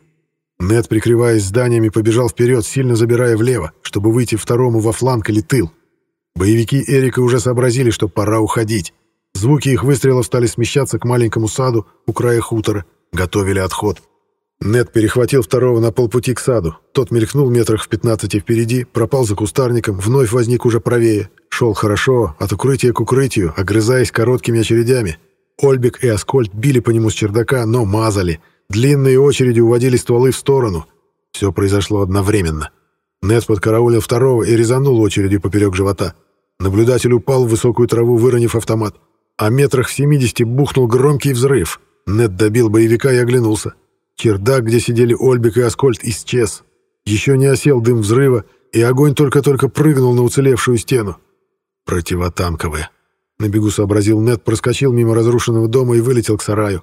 A: Нет, прикрываясь зданиями, побежал вперед, сильно забирая влево, чтобы выйти второму во фланг или тыл. Боевики Эрика уже сообразили, что пора уходить. Звуки их выстрелов стали смещаться к маленькому саду у края хутора. Готовили отход. Нед перехватил второго на полпути к саду. Тот мелькнул метрах в 15 впереди, пропал за кустарником, вновь возник уже правее. Шел хорошо, от укрытия к укрытию, огрызаясь короткими очередями. Ольбик и Аскольд били по нему с чердака, но мазали. Длинные очереди уводили стволы в сторону. Все произошло одновременно. Нед подкараулил второго и резанул очередью поперек живота. Наблюдатель упал в высокую траву, выронив автомат а метрах в семидесяти бухнул громкий взрыв. Нед добил боевика и оглянулся. Чердак, где сидели Ольбик и Аскольд, исчез. Еще не осел дым взрыва, и огонь только-только прыгнул на уцелевшую стену. Противотанковые. На бегу сообразил Нед, проскочил мимо разрушенного дома и вылетел к сараю.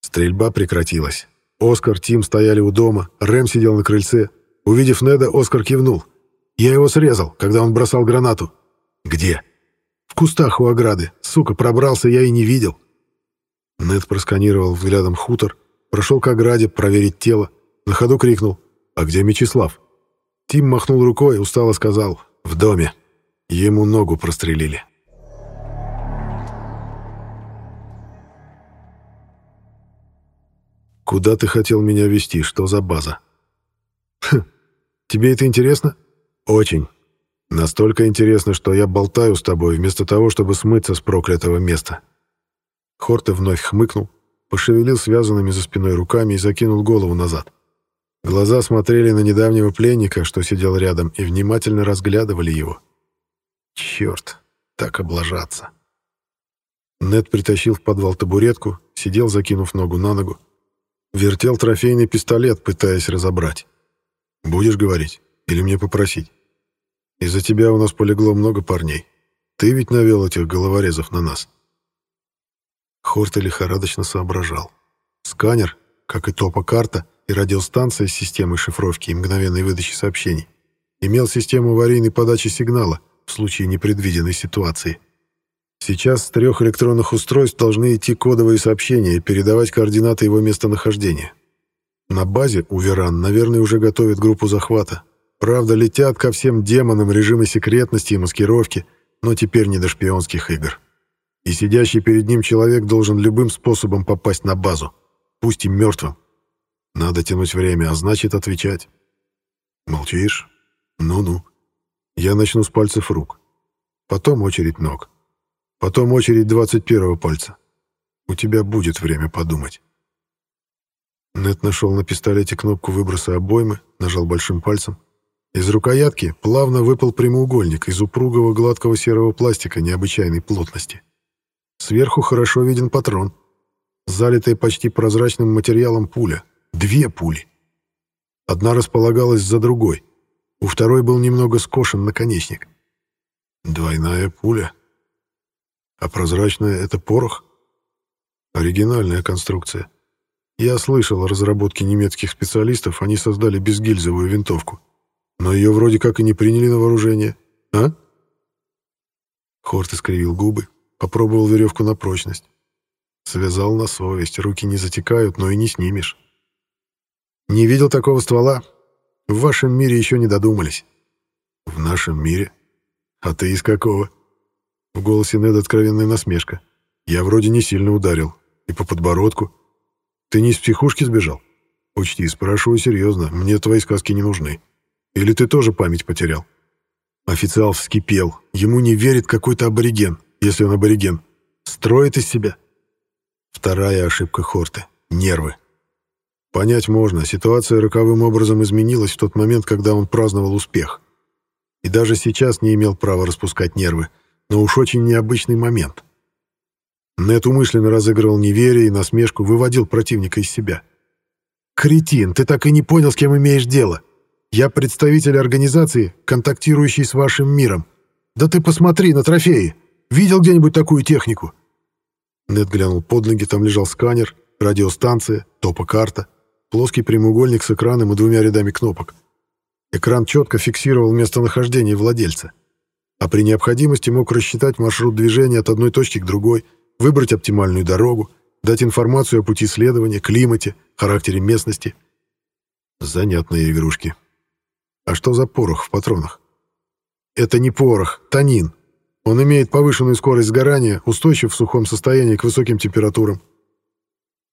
A: Стрельба прекратилась. Оскар, Тим стояли у дома, Рэм сидел на крыльце. Увидев Неда, Оскар кивнул. «Я его срезал, когда он бросал гранату». «Где?» В кустах у ограды. Сука, пробрался я и не видел. Нед просканировал взглядом хутор, прошел к ограде проверить тело. На ходу крикнул «А где Мечислав?». Тим махнул рукой, устало сказал «В доме». Ему ногу прострелили. «Куда ты хотел меня вести? Что за база?» «Хм, тебе это интересно?» «Очень. Настолько интересно, что я болтаю с тобой, вместо того, чтобы смыться с проклятого места». Хорте вновь хмыкнул, пошевелил связанными за спиной руками и закинул голову назад. Глаза смотрели на недавнего пленника, что сидел рядом, и внимательно разглядывали его. Черт, так облажаться. Нед притащил в подвал табуретку, сидел, закинув ногу на ногу. Вертел трофейный пистолет, пытаясь разобрать. «Будешь говорить? Или мне попросить?» Из-за тебя у нас полегло много парней. Ты ведь навел этих головорезов на нас. Хорта лихорадочно соображал. Сканер, как и топа-карта и радиостанция с системой шифровки и мгновенной выдачи сообщений, Имел систему аварийной подачи сигнала в случае непредвиденной ситуации. Сейчас с трех электронных устройств должны идти кодовые сообщения и передавать координаты его местонахождения. На базе у Веран, наверное, уже готовят группу захвата. Правда, летят ко всем демонам режимы секретности и маскировки, но теперь не до шпионских игр. И сидящий перед ним человек должен любым способом попасть на базу, пусть и мертвым. Надо тянуть время, а значит отвечать. Молчишь? Ну-ну. Я начну с пальцев рук. Потом очередь ног. Потом очередь двадцать первого пальца. У тебя будет время подумать. Нет нашел на пистолете кнопку выброса обоймы, нажал большим пальцем. Из рукоятки плавно выпал прямоугольник из упругого гладкого серого пластика необычайной плотности. Сверху хорошо виден патрон. Залитая почти прозрачным материалом пуля. Две пули. Одна располагалась за другой. У второй был немного скошен наконечник. Двойная пуля. А прозрачная — это порох? Оригинальная конструкция. Я слышал о разработке немецких специалистов, они создали безгильзовую винтовку. Но ее вроде как и не приняли на вооружение. А? Хорт искривил губы, попробовал веревку на прочность. Связал на совесть, руки не затекают, но и не снимешь. Не видел такого ствола? В вашем мире еще не додумались. В нашем мире? А ты из какого? В голосе Неда откровенная насмешка. Я вроде не сильно ударил. И по подбородку. Ты не из психушки сбежал? Учти, спрашиваю серьезно, мне твои сказки не нужны. Или ты тоже память потерял? Официал вскипел. Ему не верит какой-то абориген, если он абориген. Строит из себя. Вторая ошибка Хорты — нервы. Понять можно, ситуация роковым образом изменилась в тот момент, когда он праздновал успех. И даже сейчас не имел права распускать нервы, но уж очень необычный момент. Нет умышленно разыгрывал неверие и насмешку, выводил противника из себя. «Кретин, ты так и не понял, с кем имеешь дело. Я представитель организации, контактирующий с вашим миром. Да ты посмотри на трофеи. Видел где-нибудь такую технику?» Нед глянул под ноги, там лежал сканер, радиостанция, топокарта, плоский прямоугольник с экраном и двумя рядами кнопок. Экран четко фиксировал местонахождение владельца, а при необходимости мог рассчитать маршрут движения от одной точки к другой — выбрать оптимальную дорогу, дать информацию о пути следования, климате, характере местности. Занятные игрушки. А что за порох в патронах? Это не порох, танин. Он имеет повышенную скорость сгорания, устойчив в сухом состоянии к высоким температурам.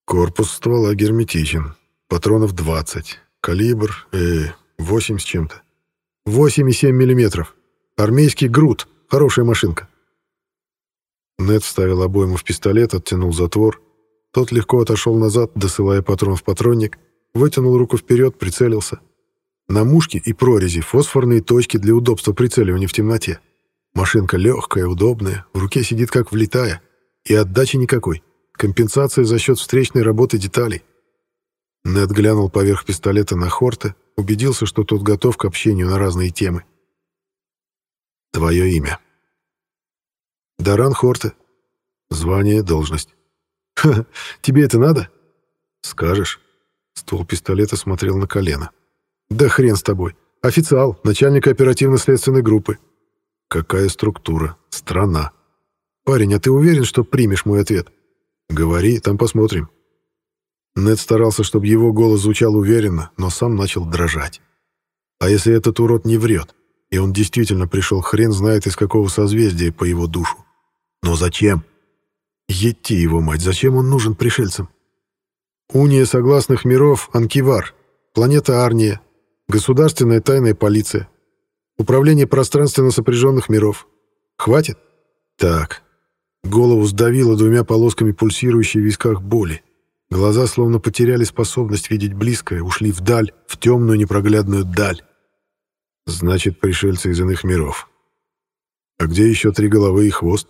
A: Корпус ствола герметичен. Патронов 20. Калибр, э, 8 с чем-то. 8,7 миллиметров. Армейский груд. Хорошая машинка. Нед вставил обойму в пистолет, оттянул затвор. Тот легко отошел назад, досылая патрон в патронник, вытянул руку вперед, прицелился. На мушке и прорези фосфорные точки для удобства прицеливания в темноте. Машинка легкая, удобная, в руке сидит как влитая. И отдачи никакой. Компенсация за счет встречной работы деталей. Нед глянул поверх пистолета на Хорта, убедился, что тот готов к общению на разные темы. «Твое имя», Даран Хорте. Звание, должность. Ха, тебе это надо? Скажешь. Ствол пистолета смотрел на колено. Да хрен с тобой. Официал, начальник оперативно-следственной группы. Какая структура? Страна. Парень, а ты уверен, что примешь мой ответ? Говори, там посмотрим. Нед старался, чтобы его голос звучал уверенно, но сам начал дрожать. А если этот урод не врет, и он действительно пришел хрен знает из какого созвездия по его душу? Но зачем? Едти его мать, зачем он нужен пришельцам? Уния согласных миров Анкивар, планета Арния, государственная тайная полиция, управление пространственно сопряженных миров. Хватит? Так. Голову сдавило двумя полосками пульсирующей в висках боли. Глаза словно потеряли способность видеть близкое, ушли вдаль, в темную непроглядную даль. Значит, пришельцы из иных миров. А где еще три головы и хвост?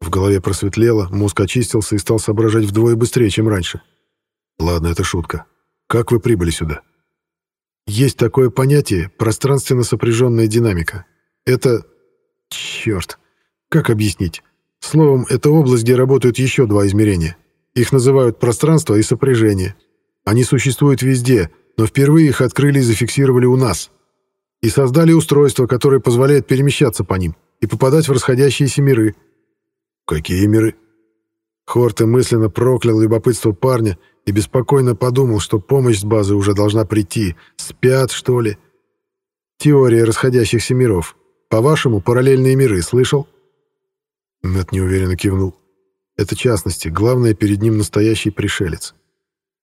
A: В голове просветлело, мозг очистился и стал соображать вдвое быстрее, чем раньше. Ладно, это шутка. Как вы прибыли сюда? Есть такое понятие пространственно сопряженная динамика. Это... Черт. Как объяснить? Словом, это область, где работают еще два измерения. Их называют пространство и сопряжение. Они существуют везде, но впервые их открыли и зафиксировали у нас. и создали устройство, которое позволяет перемещаться по ним и попадать в расходящиеся миры. Какие миры? Хорте мысленно проклял любопытство парня и беспокойно подумал, что помощь с базы уже должна прийти. Спят, что ли? Теория расходящихся миров. По-вашему, параллельные миры, слышал? Мэтт неуверенно кивнул. Это частности, главное перед ним настоящий пришелец.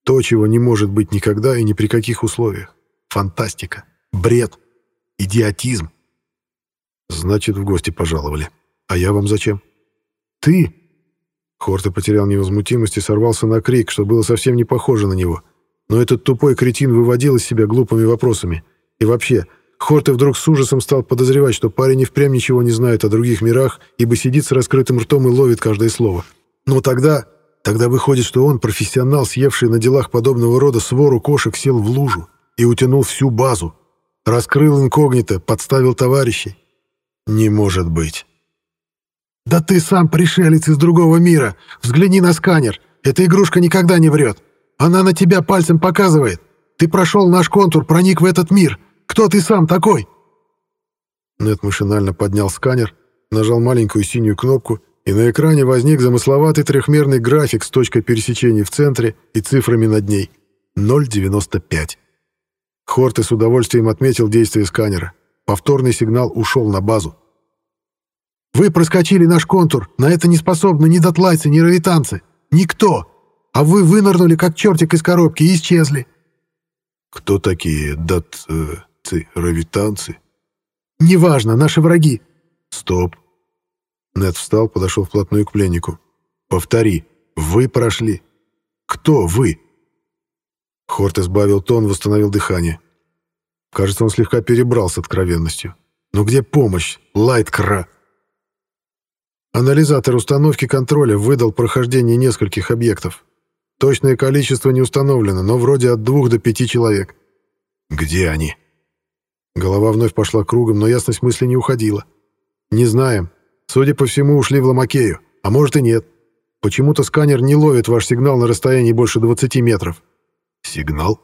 A: То, чего не может быть никогда и ни при каких условиях. Фантастика. Бред. Идиотизм. Значит, в гости пожаловали. А я вам зачем? Ты? Хорте потерял невозмутимость и сорвался на крик, что было совсем не похоже на него. Но этот тупой кретин выводил из себя глупыми вопросами. И вообще, Хорте вдруг с ужасом стал подозревать, что парень и впрямь ничего не знает о других мирах, ибо сидит с раскрытым ртом и ловит каждое слово. Но тогда... Тогда выходит, что он, профессионал, съевший на делах подобного рода свору кошек, сел в лужу и утянул всю базу. Раскрыл инкогнито, подставил товарищей. Не может быть. «Да ты сам пришелец из другого мира! Взгляни на сканер! Эта игрушка никогда не врет! Она на тебя пальцем показывает! Ты прошел наш контур, проник в этот мир! Кто ты сам такой?» Нет машинально поднял сканер, нажал маленькую синюю кнопку, и на экране возник замысловатый трехмерный график с точкой пересечения в центре и цифрами над ней. 0,95. Хорте с удовольствием отметил действие сканера. Повторный сигнал ушел на базу. Вы проскочили наш контур. На это не способны ни дотлайцы, ни равитанцы. Никто. А вы вынырнули, как чертик из коробки, и исчезли. Кто такие датцы, равитанцы? Неважно, наши враги. Стоп. Нед встал, подошел вплотную к пленнику. Повтори. Вы прошли. Кто вы? Хорт избавил тон, восстановил дыхание. Кажется, он слегка перебрал с откровенностью. Но где помощь? Лайткра. Анализатор установки контроля выдал прохождение нескольких объектов. Точное количество не установлено, но вроде от двух до пяти человек. Где они? Голова вновь пошла кругом, но ясность мысли не уходила. Не знаем. Судя по всему, ушли в Ломакею. А может и нет. Почему-то сканер не ловит ваш сигнал на расстоянии больше 20 метров. Сигнал?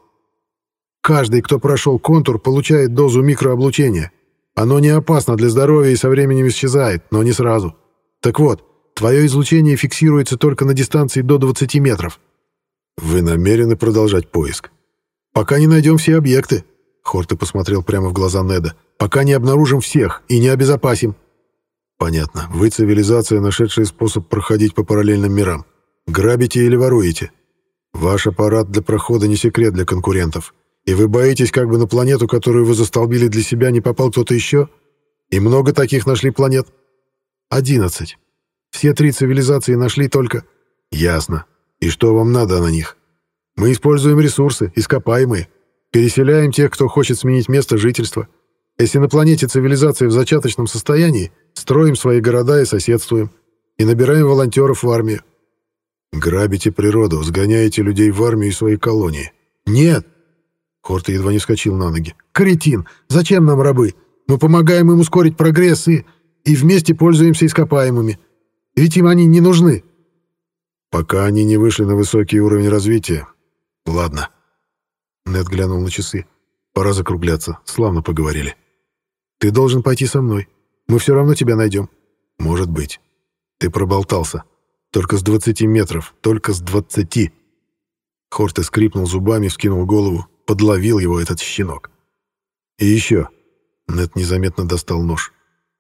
A: Каждый, кто прошел контур, получает дозу микрооблучения. Оно не опасно для здоровья и со временем исчезает, но не сразу. Так вот, твое излучение фиксируется только на дистанции до 20 метров. Вы намерены продолжать поиск? Пока не найдем все объекты. Хорты посмотрел прямо в глаза Неда. Пока не обнаружим всех и не обезопасим. Понятно. Вы цивилизация, нашедшая способ проходить по параллельным мирам. Грабите или воруете? Ваш аппарат для прохода не секрет для конкурентов. И вы боитесь, как бы на планету, которую вы застолбили для себя, не попал кто-то еще? И много таких нашли планет? Одиннадцать. Все три цивилизации нашли только... Ясно. И что вам надо на них? Мы используем ресурсы, ископаемые. Переселяем тех, кто хочет сменить место жительства. Если на планете цивилизация в зачаточном состоянии, строим свои города и соседствуем. И набираем волонтеров в армию. Грабите природу, сгоняете людей в армию и свои колонии. Нет! Хорта едва не вскочил на ноги. Кретин! Зачем нам рабы? Мы помогаем им ускорить прогресс и и вместе пользуемся ископаемыми. Ведь им они не нужны. Пока они не вышли на высокий уровень развития. Ладно. Нед глянул на часы. Пора закругляться. Славно поговорили. Ты должен пойти со мной. Мы все равно тебя найдем. Может быть. Ты проболтался. Только с 20 метров. Только с 20. Хорте скрипнул зубами, вскинул голову. Подловил его этот щенок. И еще. Нед незаметно достал нож.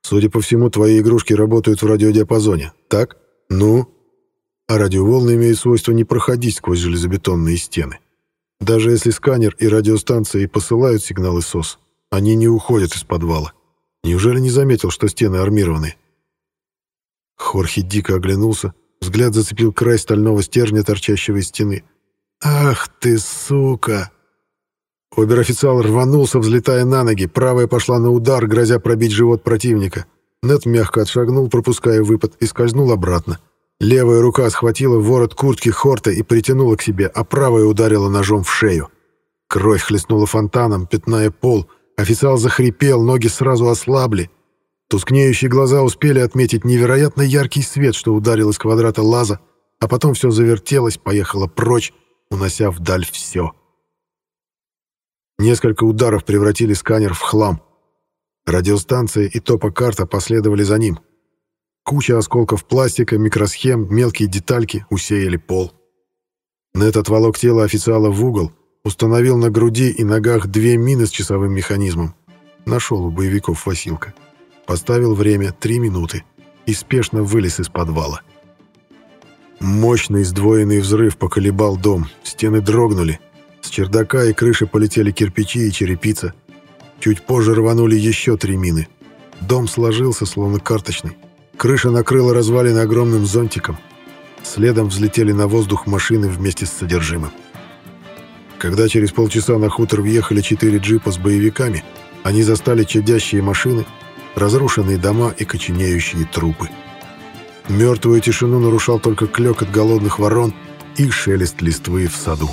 A: Судя по всему, твои игрушки работают в радиодиапазоне, так? Ну? А радиоволны имеют свойство не проходить сквозь железобетонные стены. Даже если сканер и радиостанция и посылают сигналы СОС, они не уходят из подвала. Неужели не заметил, что стены армированы? Хорхе дико оглянулся, взгляд зацепил край стального стержня, торчащего из стены. «Ах ты, сука!» Обер-официал рванулся, взлетая на ноги. Правая пошла на удар, грозя пробить живот противника. Нет мягко отшагнул, пропуская выпад, и скользнул обратно. Левая рука схватила ворот куртки Хорта и притянула к себе, а правая ударила ножом в шею. Кровь хлестнула фонтаном, пятная пол. Официал захрипел, ноги сразу ослабли. Тускнеющие глаза успели отметить невероятно яркий свет, что ударил из квадрата лаза, а потом все завертелось, поехало прочь, унося вдаль все. Несколько ударов превратили сканер в хлам. Радиостанция и топокарта последовали за ним. Куча осколков пластика, микросхем, мелкие детальки усеяли пол. Нет отволок тело официала в угол, установил на груди и ногах две мины с часовым механизмом. Нашел у боевиков Василка. Поставил время три минуты и спешно вылез из подвала. Мощный сдвоенный взрыв поколебал дом, стены дрогнули. С чердака и крыши полетели кирпичи и черепица. Чуть позже рванули еще три мины. Дом сложился, словно карточный. Крыша накрыла развалины огромным зонтиком. Следом взлетели на воздух машины вместе с содержимым. Когда через полчаса на хутор въехали четыре джипа с боевиками, они застали чадящие машины, разрушенные дома и коченеющие трупы. Мертвую тишину нарушал только клёкот голодных ворон и шелест листвы в саду.